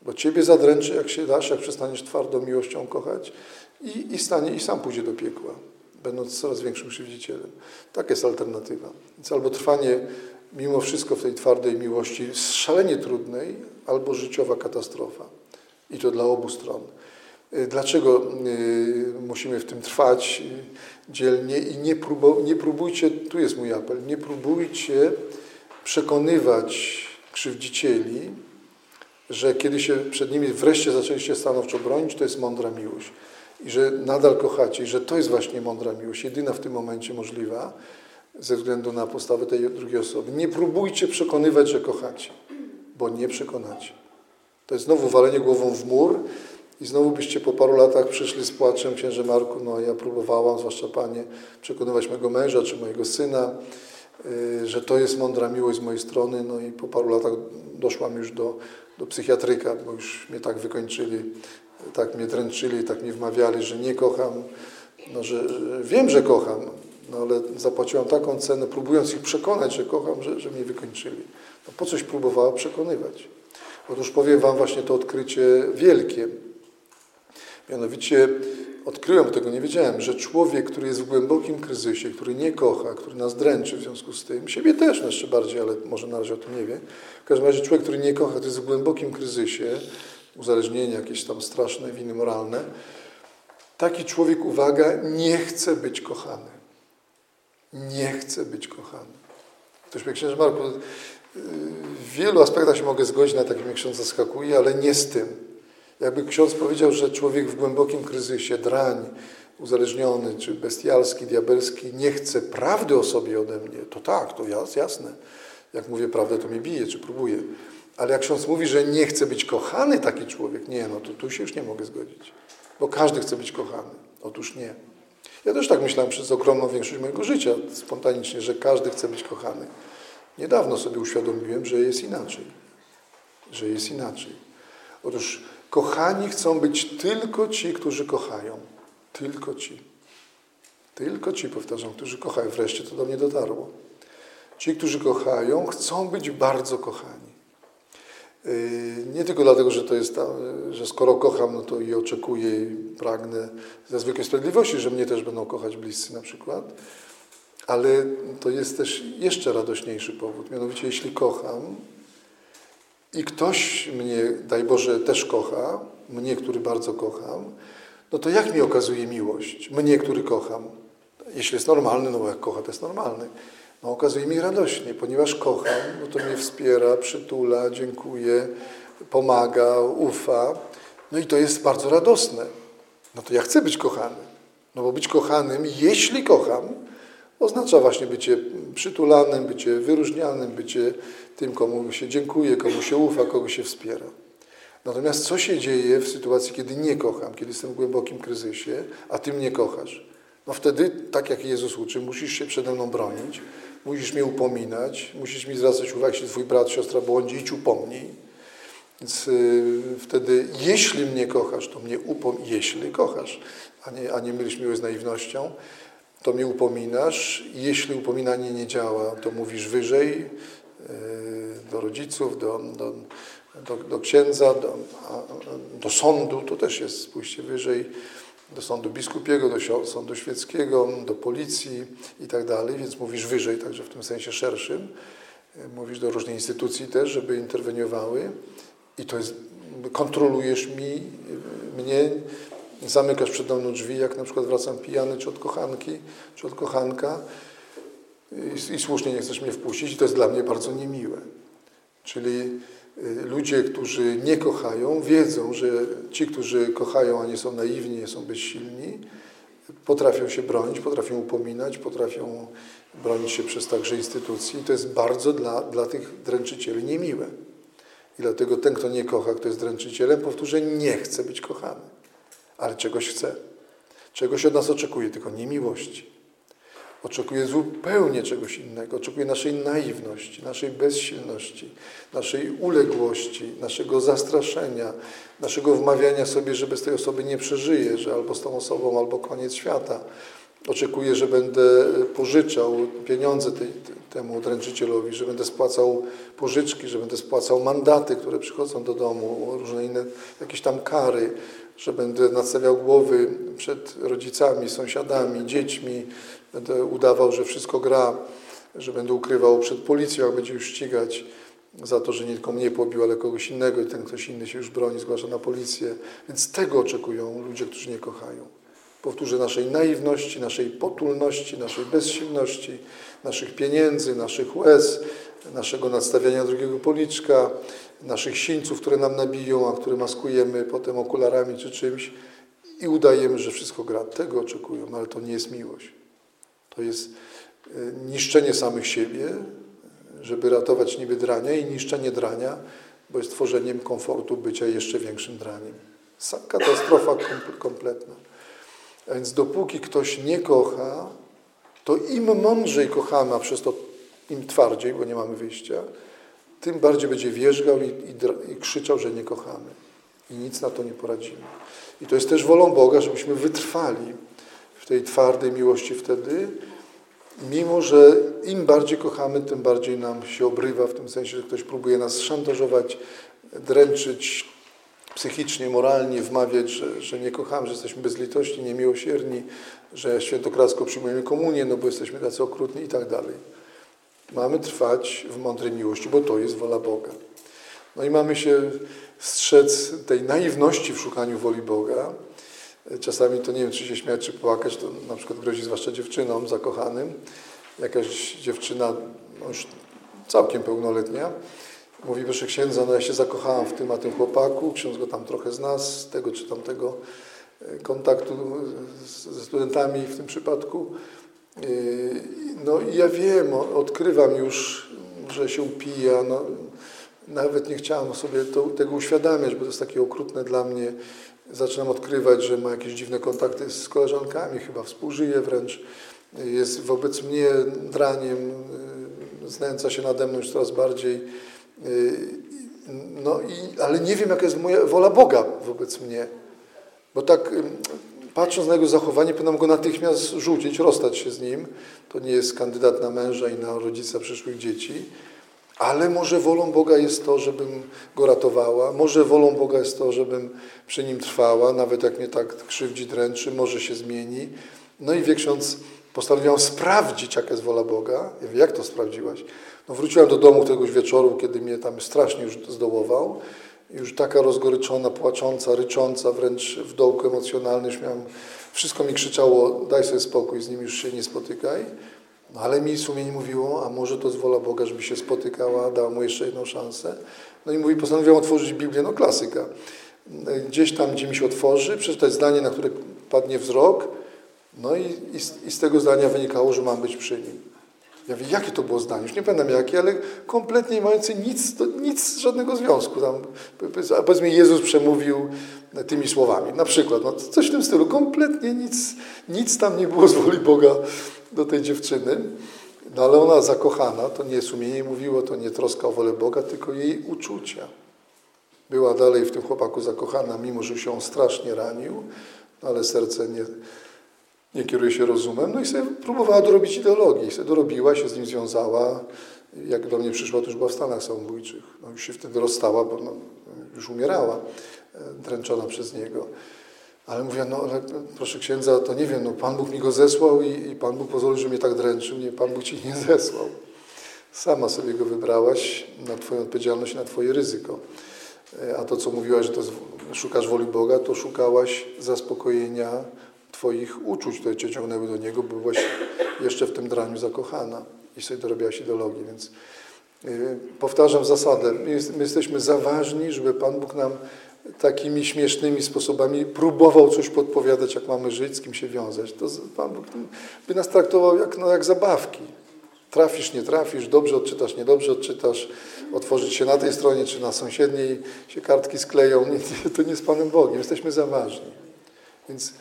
S1: Bo ciebie zadręczy, jak się dasz, jak przestaniesz twardą miłością kochać i, i stanie i sam pójdzie do piekła, będąc coraz większym krzywdzicielem. Tak jest alternatywa. Więc albo trwanie mimo wszystko w tej twardej miłości szalenie trudnej, albo życiowa katastrofa. I to dla obu stron. Y, dlaczego y, musimy w tym trwać y, dzielnie i nie, próbu, nie próbujcie, tu jest mój apel, nie próbujcie przekonywać krzywdzicieli, że kiedy się przed nimi wreszcie zaczęliście stanowczo bronić, to jest mądra miłość. I że nadal kochacie, i że to jest właśnie mądra miłość, jedyna w tym momencie możliwa, ze względu na postawę tej drugiej osoby. Nie próbujcie przekonywać, że kochacie, bo nie przekonacie. To jest znowu walenie głową w mur i znowu byście po paru latach przyszli z płaczem, księże Marku, no ja próbowałam, zwłaszcza Panie, przekonywać mojego męża czy mojego syna, yy, że to jest mądra miłość z mojej strony, no i po paru latach doszłam już do, do psychiatryka, bo już mnie tak wykończyli, tak mnie dręczyli, tak mi wmawiali, że nie kocham, no, że, wiem, że kocham, no ale zapłaciłam taką cenę, próbując ich przekonać, że kocham, że, że mnie wykończyli. No po coś próbowała przekonywać. Otóż powiem Wam właśnie to odkrycie wielkie. Mianowicie odkryłem, tego nie wiedziałem, że człowiek, który jest w głębokim kryzysie, który nie kocha, który nas dręczy w związku z tym, siebie też jeszcze bardziej, ale może na razie o tym nie wie. W każdym razie człowiek, który nie kocha, to jest w głębokim kryzysie, uzależnienie jakieś tam straszne, winy moralne, taki człowiek, uwaga, nie chce być kochany. Nie chce być kochany. Ktoś mi księże Marku, w wielu aspektach się mogę zgodzić, na takim ksiądz zaskakuje, ale nie z tym. Jakby ksiądz powiedział, że człowiek w głębokim kryzysie, drań, uzależniony, czy bestialski, diabelski, nie chce prawdy o sobie ode mnie, to tak, to jasne. Jak mówię prawdę, to mnie bije, czy próbuje. Ale jak ksiądz mówi, że nie chce być kochany taki człowiek, nie, no to tu się już nie mogę zgodzić. Bo każdy chce być kochany. Otóż nie. Ja też tak myślałem przez ogromną większość mojego życia, spontanicznie, że każdy chce być kochany. Niedawno sobie uświadomiłem, że jest inaczej. Że jest inaczej. Otóż kochani chcą być tylko ci, którzy kochają. Tylko ci. Tylko ci, powtarzam, którzy kochają. Wreszcie to do mnie dotarło. Ci, którzy kochają, chcą być bardzo kochani. Yy, nie tylko dlatego, że to jest ta, że skoro kocham, no to i oczekuję i pragnę ze zwykłej sprawiedliwości, że mnie też będą kochać bliscy na przykład, ale to jest też jeszcze radośniejszy powód. Mianowicie, jeśli kocham i ktoś mnie, daj Boże, też kocha, mnie, który bardzo kocham, no to jak mi okazuje miłość? Mnie, który kocham. Jeśli jest normalny, no bo jak kocha, to jest normalny. No okazuje mi radośnie, ponieważ kocham, no to mnie wspiera, przytula, dziękuję, pomaga, ufa. No i to jest bardzo radosne. No to ja chcę być kochany. No bo być kochanym, jeśli kocham, oznacza właśnie bycie przytulanym, bycie wyróżnianym, bycie tym, komu się dziękuję, komu się ufa, kogo się wspiera. Natomiast co się dzieje w sytuacji, kiedy nie kocham, kiedy jestem w głębokim kryzysie, a Ty mnie kochasz? No wtedy, tak jak Jezus uczy, musisz się przede mną bronić, musisz mnie upominać, musisz mi zwracać uwagę, jeśli Twój brat, siostra błądzi, idź upomnij. Więc y, wtedy, jeśli mnie kochasz, to mnie upomnij, jeśli kochasz, a nie, a nie mylisz miłość z naiwnością, to mnie upominasz. Jeśli upominanie nie działa, to mówisz wyżej do rodziców, do, do, do, do księdza, do, do sądu, to też jest pójście wyżej, do sądu biskupiego, do sądu świeckiego, do policji i tak dalej, więc mówisz wyżej, także w tym sensie szerszym. Mówisz do różnych instytucji też, żeby interweniowały i to jest, kontrolujesz mi, mnie, zamykasz przede mną drzwi, jak na przykład wracam pijany, czy od kochanki, czy od kochanka i, i słusznie nie chcesz mnie wpuścić i to jest dla mnie bardzo niemiłe. Czyli y, ludzie, którzy nie kochają, wiedzą, że ci, którzy kochają, a nie są naiwni, nie są bezsilni, potrafią się bronić, potrafią upominać, potrafią bronić się przez także instytucji. I to jest bardzo dla, dla tych dręczycieli niemiłe. I dlatego ten, kto nie kocha, kto jest dręczycielem, powtórzę, nie chce być kochany, ale czegoś chce. Czegoś od nas oczekuje, tylko nie miłości. Oczekuje zupełnie czegoś innego. Oczekuje naszej naiwności, naszej bezsilności, naszej uległości, naszego zastraszenia, naszego wmawiania sobie, że bez tej osoby nie przeżyje, że albo z tą osobą, albo koniec świata. Oczekuje, że będę pożyczał pieniądze tej, temu dręczycielowi, że będę spłacał pożyczki, że będę spłacał mandaty, które przychodzą do domu, różne inne jakieś tam kary, że będę nadstawiał głowy przed rodzicami, sąsiadami, dziećmi, będę udawał, że wszystko gra, że będę ukrywał przed policją, jak będzie już ścigać za to, że nie tylko mnie pobił, ale kogoś innego i ten ktoś inny się już broni, zgłasza na policję. Więc tego oczekują ludzie, którzy nie kochają. Powtórzę, naszej naiwności, naszej potulności, naszej bezsilności, naszych pieniędzy, naszych łez, naszego nadstawiania drugiego policzka, naszych sińców, które nam nabiją, a które maskujemy potem okularami czy czymś i udajemy, że wszystko gra. Tego oczekują, ale to nie jest miłość. To jest e, niszczenie samych siebie, żeby ratować niby drania i niszczenie drania, bo jest tworzeniem komfortu bycia jeszcze większym draniem. Katastrofa kompletna. A więc dopóki ktoś nie kocha, to im mądrzej kochamy, a przez to im twardziej, bo nie mamy wyjścia, tym bardziej będzie wierzgał i, i, i krzyczał, że nie kochamy. I nic na to nie poradzimy. I to jest też wolą Boga, żebyśmy wytrwali tej twardej miłości wtedy, mimo że im bardziej kochamy, tym bardziej nam się obrywa, w tym sensie, że ktoś próbuje nas szantażować, dręczyć psychicznie, moralnie, wmawiać, że, że nie kochamy, że jesteśmy bezlitości, niemiłosierni, że świętokradzko przyjmujemy komunię, no bo jesteśmy tacy okrutni i tak dalej. Mamy trwać w mądrej miłości, bo to jest wola Boga. No i mamy się strzec tej naiwności w szukaniu woli Boga. Czasami to nie wiem, czy się śmiać, czy płakać, to na przykład grozi zwłaszcza dziewczynom zakochanym. Jakaś dziewczyna, no już całkiem pełnoletnia, mówi, proszę księdza, no ja się zakochałam w tym, a tym chłopaku, ksiądz go tam trochę zna z tego czy tamtego e, kontaktu ze studentami w tym przypadku. E, no i ja wiem, odkrywam już, że się upija, no, nawet nie chciałam sobie to, tego uświadamiać, bo to jest takie okrutne dla mnie. Zaczynam odkrywać, że ma jakieś dziwne kontakty z koleżankami, chyba współżyje wręcz. Jest wobec mnie draniem, e, znęca się nade mną już coraz bardziej. No i, ale nie wiem, jaka jest moja wola Boga wobec mnie. Bo tak patrząc na jego zachowanie, powinnam go natychmiast rzucić, rozstać się z nim. To nie jest kandydat na męża i na rodzica przyszłych dzieci. Ale może wolą Boga jest to, żebym go ratowała. Może wolą Boga jest to, żebym przy nim trwała, nawet jak mnie tak krzywdzi, dręczy, może się zmieni. No i wie postanowiłam sprawdzić, jaka jest wola Boga. Ja wiem, jak to sprawdziłaś? No wróciłem do domu tegoś wieczoru, kiedy mnie tam strasznie już zdołował już taka rozgoryczona, płacząca, rycząca, wręcz w dołku emocjonalny, już miałem, wszystko mi krzyczało, daj sobie spokój, z nim już się nie spotykaj. No ale mi sumienie mówiło, a może to z wola Boga, żeby się spotykała, dała mu jeszcze jedną szansę. No i mówi, postanowiłem otworzyć Biblię, no klasyka. Gdzieś tam, gdzie mi się otworzy, przeczytać zdanie, na które padnie wzrok, no i, i, z, i z tego zdania wynikało, że mam być przy nim. Ja wiem, jakie to było zdanie, już nie pamiętam jakie, ale kompletnie nie mające nic, nic, żadnego związku. Tam, powiedzmy, Jezus przemówił tymi słowami, na przykład, no, coś w tym stylu. Kompletnie nic, nic tam nie było z woli Boga do tej dziewczyny. No ale ona zakochana, to nie sumienie mówiło, to nie troska o wolę Boga, tylko jej uczucia. Była dalej w tym chłopaku zakochana, mimo że się on strasznie ranił, no ale serce nie, nie kieruje się rozumem. No i sobie próbowała dorobić ideologii. Sobie dorobiła, się z nim związała. Jak do mnie przyszła, to już była w Stanach samobójczych. No już się wtedy rozstała, bo no, już umierała, e, dręczona przez niego. Ale mówię, no ale proszę księdza, to nie wiem, no Pan Bóg mi go zesłał i, i Pan Bóg pozwolił, że mnie tak dręczył. Nie, Pan Bóg ci nie zesłał. Sama sobie go wybrałaś na Twoją odpowiedzialność, na Twoje ryzyko. E, a to, co mówiłaś, że to szukasz woli Boga, to szukałaś zaspokojenia Twoich uczuć, które Cię ciągnęły do Niego, bo byłaś jeszcze w tym draniu zakochana i sobie dorobiłaś ideologii. Więc yy, powtarzam zasadę. My jesteśmy za ważni, żeby Pan Bóg nam takimi śmiesznymi sposobami próbował coś podpowiadać, jak mamy żyć, z kim się wiązać. To Pan Bóg by nas traktował jak, no, jak zabawki. Trafisz, nie trafisz, dobrze odczytasz, niedobrze odczytasz, otworzyć się na tej stronie czy na sąsiedniej, się kartki skleją. Nie, to nie z Panem Bogiem, jesteśmy za ważni. Więc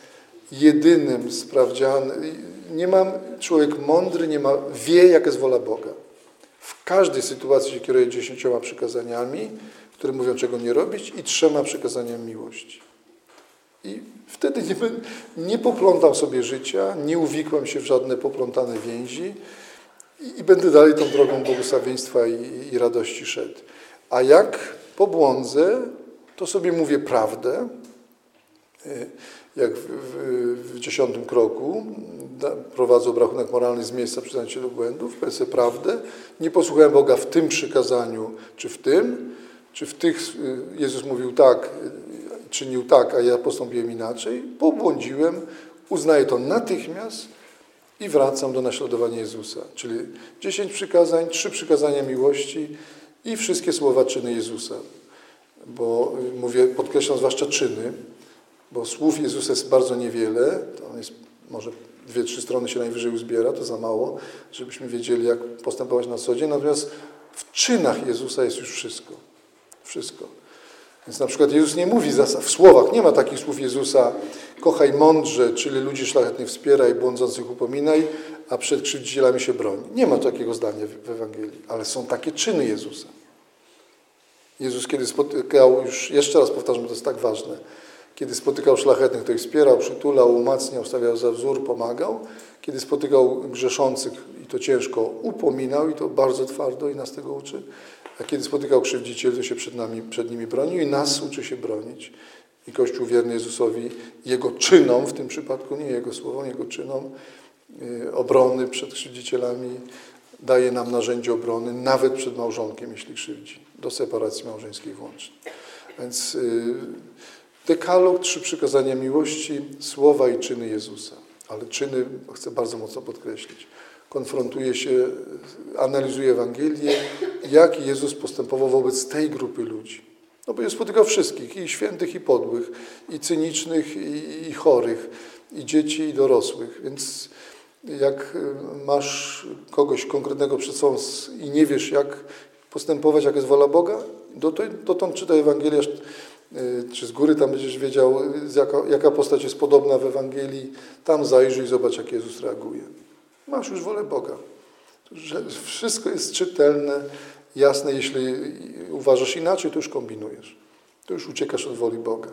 S1: jedynym sprawdzianem, nie mam, człowiek mądry nie ma, wie, jaka jest wola Boga. W każdej sytuacji się kieruje dziesięcioma przykazaniami, które mówią, czego nie robić i trzema przykazaniami miłości. I wtedy nie, nie poplątam sobie życia, nie uwikłam się w żadne poplątane więzi i, i będę dalej tą drogą błogosławieństwa i, i radości szedł. A jak pobłądzę, to sobie mówię prawdę, y, jak w, w, w dziesiątym kroku prowadzę obrachunek moralny z miejsca przyznania się do błędów, powiem prawdę, nie posłuchałem Boga w tym przykazaniu, czy w tym, czy w tych y, Jezus mówił tak, y, czynił tak, a ja postąpiłem inaczej, pobłądziłem, uznaję to natychmiast i wracam do naśladowania Jezusa. Czyli dziesięć przykazań, trzy przykazania miłości i wszystkie słowa czyny Jezusa. Bo y, mówię, podkreślam zwłaszcza czyny, bo słów Jezusa jest bardzo niewiele, to jest może dwie, trzy strony się najwyżej uzbiera, to za mało, żebyśmy wiedzieli, jak postępować na co dzień. Natomiast w czynach Jezusa jest już wszystko. Wszystko. Więc na przykład Jezus nie mówi w słowach, nie ma takich słów Jezusa, kochaj mądrze, czyli ludzi szlachetnych wspieraj, błądzących upominaj, a przed krzywdzicielami się broni. Nie ma takiego zdania w Ewangelii, ale są takie czyny Jezusa. Jezus kiedy spotykał, już jeszcze raz powtarzam, to jest tak ważne, kiedy spotykał szlachetnych, to ich wspierał, przytulał, umacniał, stawiał za wzór, pomagał. Kiedy spotykał grzeszących, i to ciężko, upominał, i to bardzo twardo, i nas tego uczy. A kiedy spotykał krzywdzicieli, to się przed, nami, przed nimi bronił i nas uczy się bronić. I Kościół wierny Jezusowi, Jego czynom, w tym przypadku nie Jego słowom, Jego czynom yy, obrony przed krzywdzicielami, daje nam narzędzie obrony, nawet przed małżonkiem, jeśli krzywdzi, do separacji małżeńskiej włącznie. Więc yy, dekalog, trzy przykazania miłości, słowa i czyny Jezusa. Ale czyny, chcę bardzo mocno podkreślić, konfrontuje się, analizuje Ewangelię, jak Jezus postępował wobec tej grupy ludzi. No bo Jezus spotykał wszystkich, i świętych, i podłych, i cynicznych, i, i chorych, i dzieci, i dorosłych. Więc jak masz kogoś konkretnego przed sobą i nie wiesz, jak postępować, jak jest wola Boga, dotąd czyta Ewangelię, czy z góry tam będziesz wiedział, jaka, jaka postać jest podobna w Ewangelii, tam zajrzyj i zobacz, jak Jezus reaguje. Masz już wolę Boga. Wszystko jest czytelne, jasne. Jeśli uważasz inaczej, to już kombinujesz. To już uciekasz od woli Boga.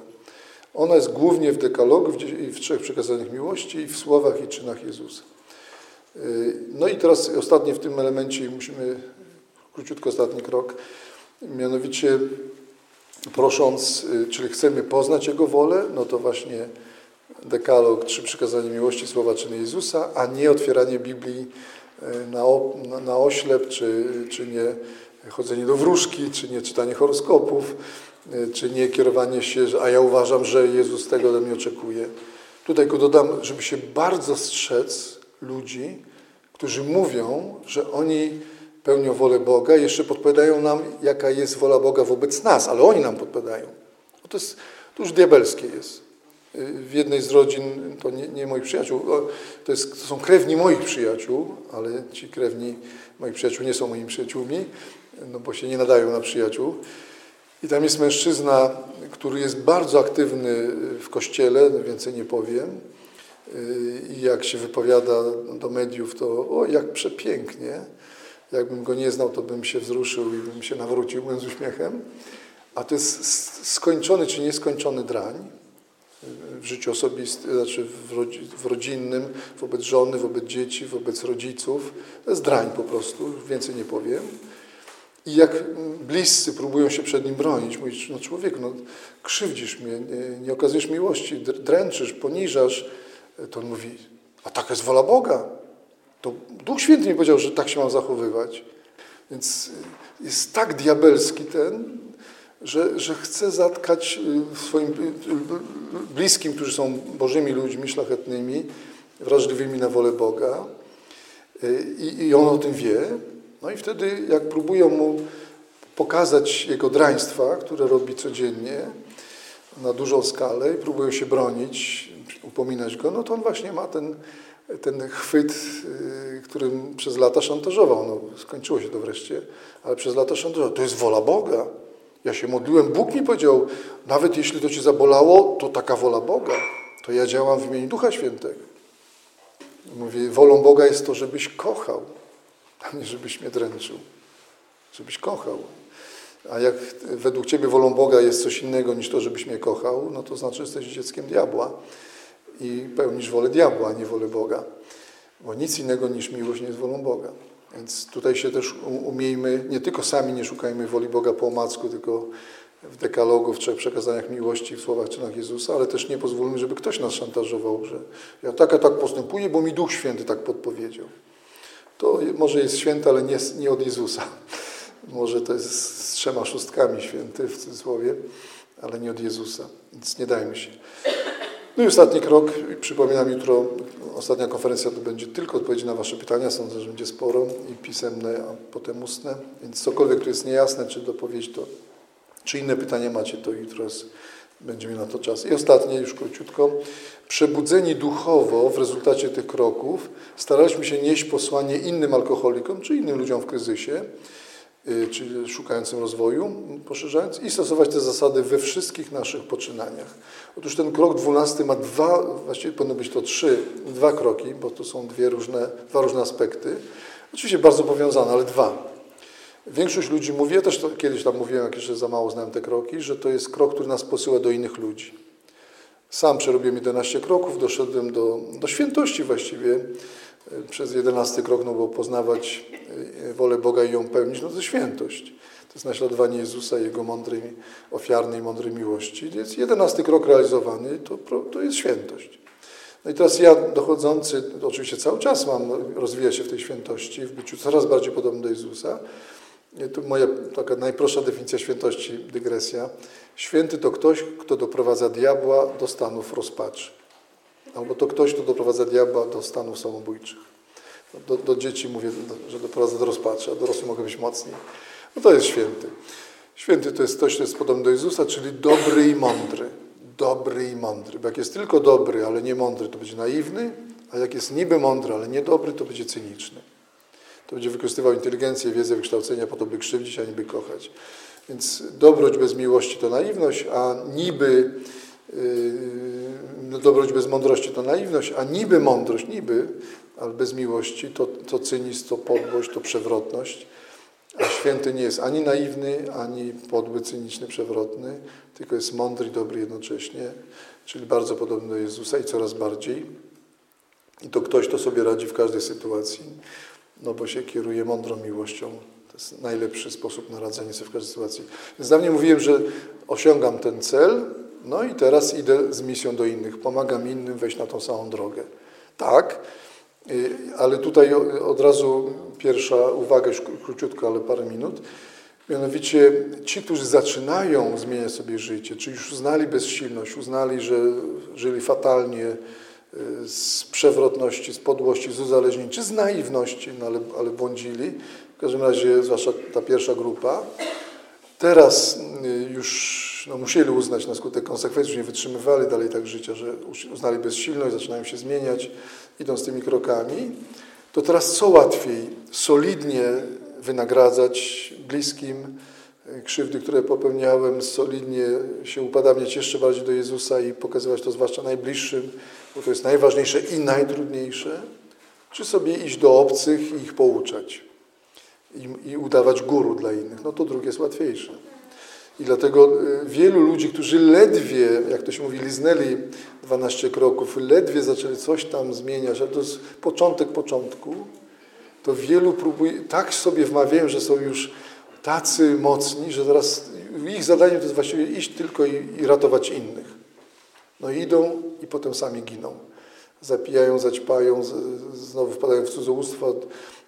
S1: Ona jest głównie w dekalogu, w trzech przekazaniach miłości i w słowach i czynach Jezusa. Y, no i teraz ostatnie w tym elemencie musimy, króciutko ostatni krok, mianowicie prosząc, y, czyli chcemy poznać Jego wolę, no to właśnie dekalog, trzy przykazania miłości, słowa czyny Jezusa, a nie otwieranie Biblii e, na, na, oślep, czy, czy nie chodzenie do wróżki, czy nie czytanie horoskopów, czy nie kierowanie się, a ja uważam, że Jezus tego ode mnie oczekuje. Tutaj tylko dodam, żeby się bardzo strzec ludzi, którzy mówią, że oni pełnią wolę Boga jeszcze podpowiadają nam, jaka jest wola Boga wobec nas, ale oni nam podpowiadają. To, jest, to już diabelskie jest. W jednej z rodzin, to nie, nie moich przyjaciół, to, jest, to są krewni moich przyjaciół, ale ci krewni moich przyjaciół nie są moimi przyjaciółmi, no bo się nie nadają na przyjaciół. I tam jest mężczyzna, który jest bardzo aktywny w kościele, więcej nie powiem. I jak się wypowiada do mediów, to o, jak przepięknie. Jakbym go nie znał, to bym się wzruszył i bym się nawrócił, z uśmiechem. A to jest skończony czy nieskończony drań w życiu osobistym, znaczy w rodzinnym, wobec żony, wobec dzieci, wobec rodziców. To jest drań po prostu, więcej nie powiem. I jak bliscy próbują się przed nim bronić, mówisz, no człowieku, no, krzywdzisz mnie, nie, nie okazujesz miłości, dręczysz, poniżasz, to on mówi, a taka jest wola Boga. To Duch Święty mi powiedział, że tak się mam zachowywać. Więc jest tak diabelski ten, że, że chce zatkać y, swoim y, y, bliskim, którzy są Bożymi ludźmi, szlachetnymi, wrażliwymi na wolę Boga. I, I on o tym wie. No i wtedy, jak próbują mu pokazać jego draństwa, które robi codziennie na dużą skalę i próbują się bronić, upominać go, no to on właśnie ma ten, ten chwyt, którym przez lata szantażował. No, skończyło się to wreszcie, ale przez lata szantażował. To jest wola Boga. Ja się modliłem, Bóg mi powiedział, nawet jeśli to cię zabolało, to taka wola Boga. To ja działam w imieniu Ducha Świętego. Mówię, wolą Boga jest to, żebyś kochał, a nie żebyś mnie dręczył. Żebyś kochał. A jak według Ciebie wolą Boga jest coś innego niż to, żebyś mnie kochał, no to znaczy, że jesteś dzieckiem diabła i pełnisz wolę diabła, a nie wolę Boga. Bo nic innego niż miłość nie jest wolą Boga. Więc tutaj się też umiejmy, nie tylko sami nie szukajmy woli Boga po omacku, tylko w dekalogu, w trzech przekazaniach miłości, w słowach czynach Jezusa, ale też nie pozwólmy, żeby ktoś nas szantażował, że ja tak a tak postępuję, bo mi Duch Święty tak podpowiedział. To może jest święte, ale nie, nie od Jezusa. Może to jest z trzema szóstkami święty w cudzysłowie, ale nie od Jezusa. Więc nie dajmy się. No i ostatni krok, przypominam jutro, ostatnia konferencja to będzie tylko odpowiedzi na Wasze pytania, sądzę, że będzie sporo i pisemne, a potem ustne, więc cokolwiek tu jest niejasne, czy dopowiedź, to, czy inne pytania macie, to jutro jest, będziemy na to czas. I ostatnie, już króciutko, przebudzeni duchowo w rezultacie tych kroków staraliśmy się nieść posłanie innym alkoholikom, czy innym ludziom w kryzysie, czyli szukającym rozwoju, poszerzając i stosować te zasady we wszystkich naszych poczynaniach. Otóż ten krok dwunasty ma dwa, właściwie powinno być to trzy, dwa kroki, bo to są dwie różne, dwa różne aspekty. Oczywiście bardzo powiązane, ale dwa. Większość ludzi mówi, ja też to kiedyś tam mówiłem, jak jeszcze za mało znałem te kroki, że to jest krok, który nas posyła do innych ludzi. Sam przerobiłem 11 kroków, doszedłem do, do świętości właściwie, przez jedenasty krok, no bo poznawać e, wolę Boga i ją pełnić, no to świętość. To jest naśladowanie Jezusa i Jego mądrej, ofiarnej, mądrej miłości. Jest jedenasty krok realizowany, to, to jest świętość. No i teraz ja dochodzący, oczywiście cały czas mam rozwijać się w tej świętości, w byciu coraz bardziej podobny do Jezusa. To moja taka najprostsza definicja świętości, dygresja. Święty to ktoś, kto doprowadza diabła do stanów rozpaczy. Albo to ktoś, kto doprowadza diabła do stanów samobójczych. Do, do dzieci mówię, że doprowadza do rozpaczy, a dorosły mogą być mocniej. No to jest święty. Święty to jest ktoś, kto jest podobny do Jezusa, czyli dobry i mądry. Dobry i mądry. Bo jak jest tylko dobry, ale nie mądry, to będzie naiwny, a jak jest niby mądry, ale niedobry, to będzie cyniczny. To będzie wykorzystywał inteligencję, wiedzę, wykształcenia po to, by krzywdzić, a niby kochać. Więc dobroć bez miłości to naiwność, a niby Yy, dobroć bez mądrości to naiwność, a niby mądrość, niby, ale bez miłości to, to cynizm, to podłość, to przewrotność. A święty nie jest ani naiwny, ani podły, cyniczny, przewrotny, tylko jest mądry i dobry jednocześnie, czyli bardzo podobny do Jezusa i coraz bardziej. I to ktoś, kto sobie radzi w każdej sytuacji, no bo się kieruje mądrą miłością. To jest najlepszy sposób na radzenie sobie w każdej sytuacji. Więc dawniej mówiłem, że osiągam ten cel, no i teraz idę z misją do innych, pomagam innym wejść na tą samą drogę. Tak, y, ale tutaj od razu pierwsza uwaga, już króciutko, ale parę minut. Mianowicie ci, którzy zaczynają zmieniać sobie życie, czy już uznali bezsilność, uznali, że żyli fatalnie, y, z przewrotności, z podłości, z uzależnień, czy z naiwności, no ale, ale błądzili. W każdym razie, zwłaszcza ta pierwsza grupa, teraz y, no, musieli uznać na skutek konsekwencji, że nie wytrzymywali dalej tak życia, że uznali bezsilność, zaczynają się zmieniać, idąc tymi krokami, to teraz co łatwiej solidnie wynagradzać bliskim y, krzywdy, które popełniałem, solidnie się upadamiać jeszcze bardziej do Jezusa i pokazywać to zwłaszcza najbliższym, bo to jest najważniejsze i najtrudniejsze, czy sobie iść do obcych i ich pouczać i, i udawać guru dla innych. No to drugie jest łatwiejsze. I dlatego y, wielu ludzi, którzy ledwie, jak to się mówi, liznęli 12 kroków, ledwie zaczęli coś tam zmieniać, ale to jest początek początku, to wielu próbuje, tak sobie wmawiają, że są już tacy mocni, że teraz ich zadaniem to jest właściwie iść tylko i, i ratować innych. No i idą i potem sami giną. Zapijają, zaćpają, znowu wpadają w cudzołóstwo,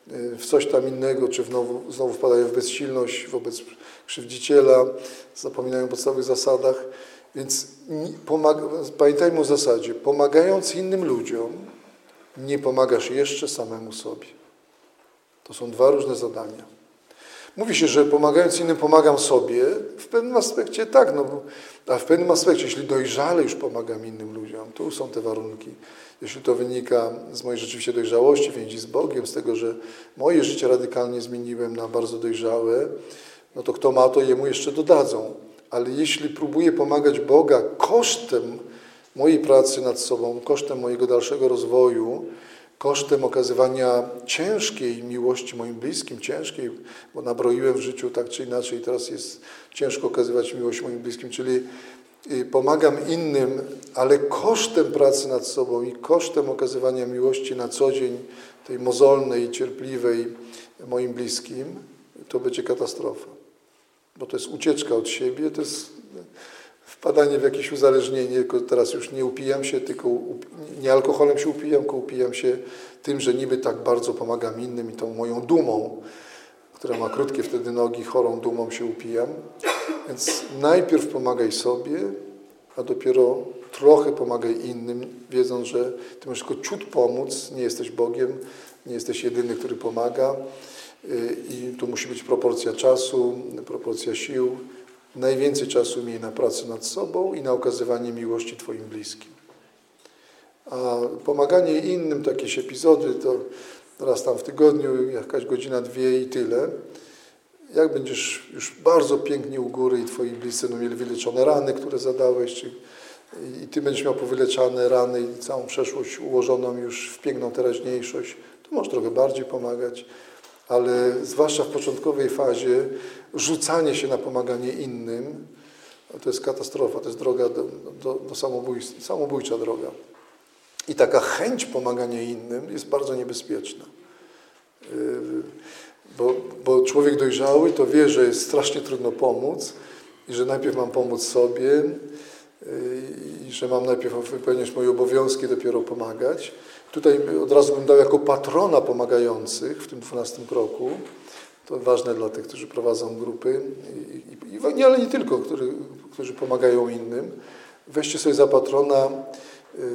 S1: w coś tam innego, czy znowu, znowu wpadają w bezsilność wobec krzywdziciela, zapominają o podstawowych zasadach. Więc pamiętajmy o zasadzie, pomagając innym ludziom, nie pomagasz jeszcze samemu sobie. To są dwa różne zadania. Mówi się, że pomagając innym pomagam sobie. W pewnym aspekcie tak, no, a w pewnym aspekcie, jeśli dojrzale już pomagam innym ludziom, tu są te warunki. Jeśli to wynika z mojej rzeczywiście dojrzałości, więzi z Bogiem, z tego, że moje życie radykalnie zmieniłem na bardzo dojrzałe, no to kto ma, to jemu jeszcze dodadzą. Ale jeśli próbuję pomagać Boga kosztem mojej pracy nad sobą, kosztem mojego dalszego rozwoju, kosztem okazywania ciężkiej miłości moim bliskim, ciężkiej, bo nabroiłem w życiu tak czy inaczej, teraz jest ciężko okazywać miłość moim bliskim, czyli pomagam innym, ale kosztem pracy nad sobą i kosztem okazywania miłości na co dzień, tej mozolnej, cierpliwej moim bliskim, to będzie katastrofa. Bo to jest ucieczka od siebie, to jest wpadanie w jakieś uzależnienie, tylko teraz już nie upijam się, tylko nie alkoholem się upijam, tylko upijam się tym, że niby tak bardzo pomagam innym i tą moją dumą, która ma krótkie wtedy nogi, chorą dumą się upijam. Więc najpierw pomagaj sobie, a dopiero trochę pomagaj innym, wiedząc, że ty możesz tylko ciut pomóc, nie jesteś Bogiem, nie jesteś jedyny, który pomaga y, i tu musi być proporcja czasu, proporcja sił, najwięcej czasu miej na pracę nad sobą i na okazywanie miłości Twoim bliskim. A pomaganie innym, takie epizody, to raz tam w tygodniu, jakaś godzina, dwie i tyle. Jak będziesz już bardzo pięknie u góry i Twoi bliscy no, mieli wyleczone rany, które zadałeś, czy, i Ty będziesz miał powyleczane rany i całą przeszłość ułożoną już w piękną teraźniejszość, to możesz trochę bardziej pomagać ale zwłaszcza w początkowej fazie rzucanie się na pomaganie innym to jest katastrofa, to jest droga do, do, do samobójstwa, samobójcza droga. I taka chęć pomagania innym jest bardzo niebezpieczna. Yy, bo, bo człowiek dojrzały to wie, że jest strasznie trudno pomóc i że najpierw mam pomóc sobie yy, i że mam najpierw wypełniać moje obowiązki, dopiero pomagać. Tutaj od razu bym dał jako patrona pomagających w tym dwunastym kroku. To ważne dla tych, którzy prowadzą grupy, i, i, ale nie tylko, który, którzy pomagają innym. Weźcie sobie za patrona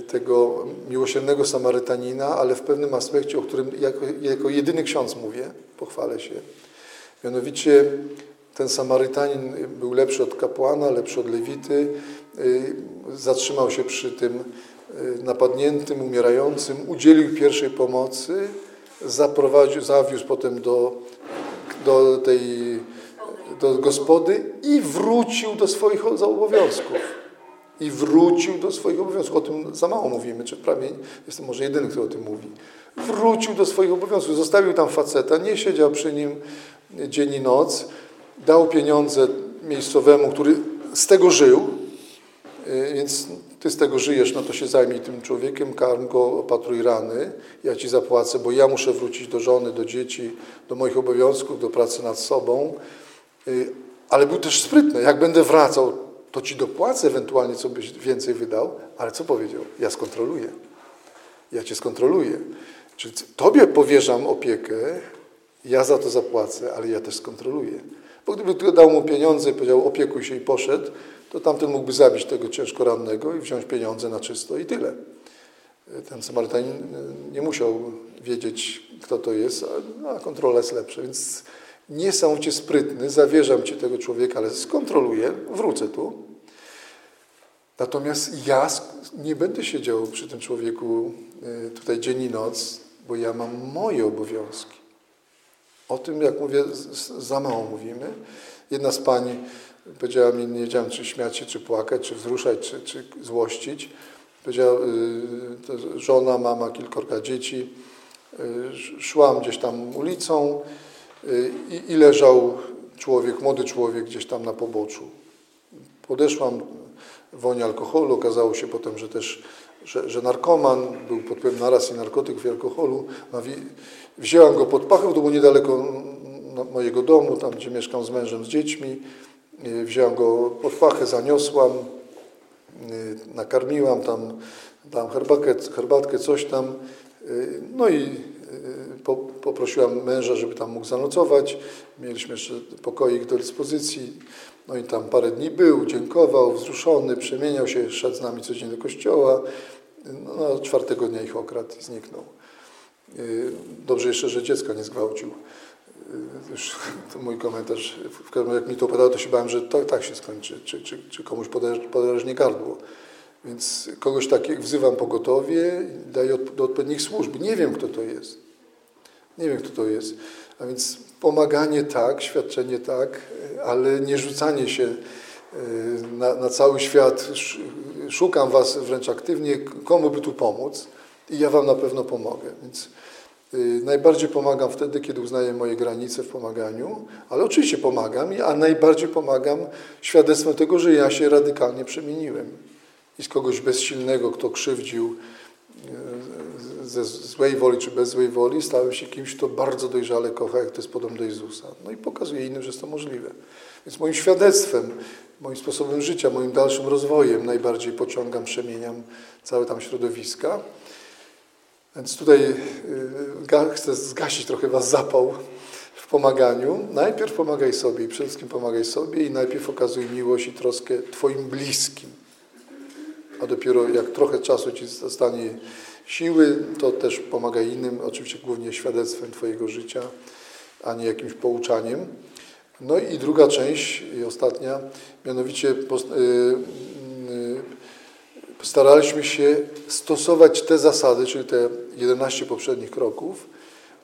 S1: tego miłosiernego Samarytanina, ale w pewnym aspekcie, o którym jako, jako jedyny ksiądz mówię, pochwalę się. Mianowicie ten Samarytanin był lepszy od kapłana, lepszy od lewity, y, zatrzymał się przy tym Y, napadniętym, umierającym, udzielił pierwszej pomocy, zaprowadził, zawiózł potem do, do tej do gospody i wrócił do swoich obowiązków. I wrócił do swoich obowiązków. O tym za mało mówimy, czy prawie jestem może jedyny, który o tym mówi. Wrócił do swoich obowiązków. Zostawił tam faceta, nie siedział przy nim dzień i noc. Dał pieniądze miejscowemu, który z tego żył, y, więc ty z tego żyjesz, no to się zajmij tym człowiekiem, karm go, opatruj rany, ja ci zapłacę, bo ja muszę wrócić do żony, do dzieci, do moich obowiązków, do pracy nad sobą. Y, ale był też sprytny, jak będę wracał, to ci dopłacę ewentualnie, co byś więcej wydał, ale co powiedział? Ja skontroluję. Ja cię skontroluję. Czyli tobie powierzam opiekę, ja za to zapłacę, ale ja też skontroluję. Bo gdyby tylko dał mu pieniądze i powiedział opiekuj się i poszedł, to tamten mógłby zabić tego ciężko rannego i wziąć pieniądze na czysto i tyle. Ten Samarytanin nie musiał wiedzieć, kto to jest, a kontrola jest lepsza. Więc niesamowicie sprytny, zawierzam Ci tego człowieka, ale skontroluję, wrócę tu. Natomiast ja nie będę siedział przy tym człowieku y, tutaj dzień i noc, bo ja mam moje obowiązki. O tym, jak mówię, za mało mówimy. Jedna z pań powiedziała mi, nie wiedziałem, czy śmiać się, czy płakać, czy wzruszać, czy, czy złościć. Powiedziała, y, żona, mama, kilkorga dzieci. Y, szłam gdzieś tam ulicą i, i leżał człowiek, młody człowiek gdzieś tam na poboczu. Podeszłam, woń alkoholu, okazało się potem, że też że, że narkoman, był pod wpływem naraz i narkotyków i alkoholu. Wzięłam go pod pachę, to było niedaleko mojego domu, tam gdzie mieszkam z mężem, z dziećmi. Wzięłam go pod pachę, zaniosłam, nakarmiłam tam, dałam herbatkę, herbatkę coś tam. No i po, poprosiłam męża, żeby tam mógł zanocować. Mieliśmy jeszcze pokoik do dyspozycji. No i tam parę dni był, dziękował, wzruszony, przemieniał się, szedł z nami codziennie do kościoła. No, czwartego dnia ich okradł i zniknął. Y, dobrze jeszcze, że dziecka nie zgwałcił. Y, już to mój komentarz, w każdym jak mi to opowiadał, to się bałem, że to, tak się skończy, czy, czy, czy komuś podrażnie gardło. Więc kogoś takiego wzywam pogotowie, daję od, do odpowiednich służb. Nie wiem, kto to jest. Nie wiem, kto to jest. A więc pomaganie tak, świadczenie tak, ale nie rzucanie się y, na, na, cały świat. Szukam Was wręcz aktywnie, komu by tu pomóc i ja Wam na pewno pomogę. Więc y, najbardziej pomagam wtedy, kiedy uznaję moje granice w pomaganiu, ale oczywiście pomagam, a najbardziej pomagam świadectwem tego, że ja się radykalnie przemieniłem. I z kogoś bezsilnego, kto krzywdził, ze złej woli czy bez złej woli, stałem się kimś, kto bardzo dojrzale kocha, jak to jest podobne do Jezusa. No i pokazuje innym, że jest to możliwe. Więc moim świadectwem, moim sposobem życia, moim dalszym rozwojem najbardziej pociągam, przemieniam całe tam środowiska. Więc tutaj y, chcę zgasić trochę Was zapał w pomaganiu. Najpierw pomagaj sobie i przede wszystkim pomagaj sobie i najpierw okazuj miłość i troskę Twoim bliskim. A dopiero jak trochę czasu Ci zostanie siły, to też pomaga innym, oczywiście głównie świadectwem Twojego życia, a nie jakimś pouczaniem. No i druga część, i ostatnia, mianowicie y, y, staraliśmy się stosować te zasady, czyli te 11 poprzednich kroków,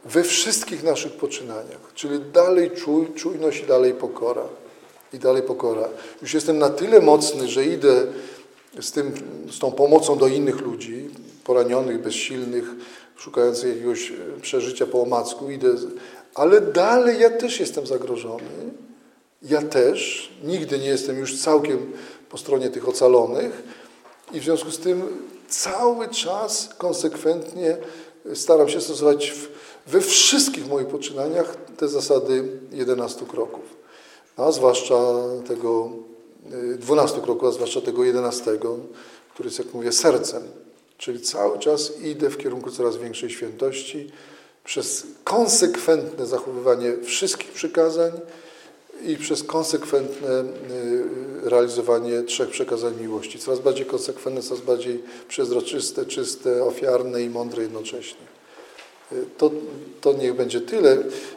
S1: we wszystkich naszych poczynaniach. Czyli dalej czuj, czujność i dalej pokora. I dalej pokora. Już jestem na tyle mocny, że idę z, tym, z tą pomocą do innych ludzi, poranionych, bezsilnych, szukających jakiegoś e, przeżycia po omacku, idę, ale dalej ja też jestem zagrożony. Ja też nigdy nie jestem już całkiem po stronie tych ocalonych i w związku z tym cały czas konsekwentnie staram się stosować w, we wszystkich moich poczynaniach te zasady 11 kroków. A zwłaszcza tego 12 e, kroków, a zwłaszcza tego 11, który jest, jak mówię, sercem Czyli cały czas idę w kierunku coraz większej świętości przez konsekwentne zachowywanie wszystkich przykazań i przez konsekwentne y, realizowanie trzech przekazań miłości. Coraz bardziej konsekwentne, coraz bardziej przezroczyste, czyste, ofiarne i mądre jednocześnie. Y, to, to niech będzie tyle.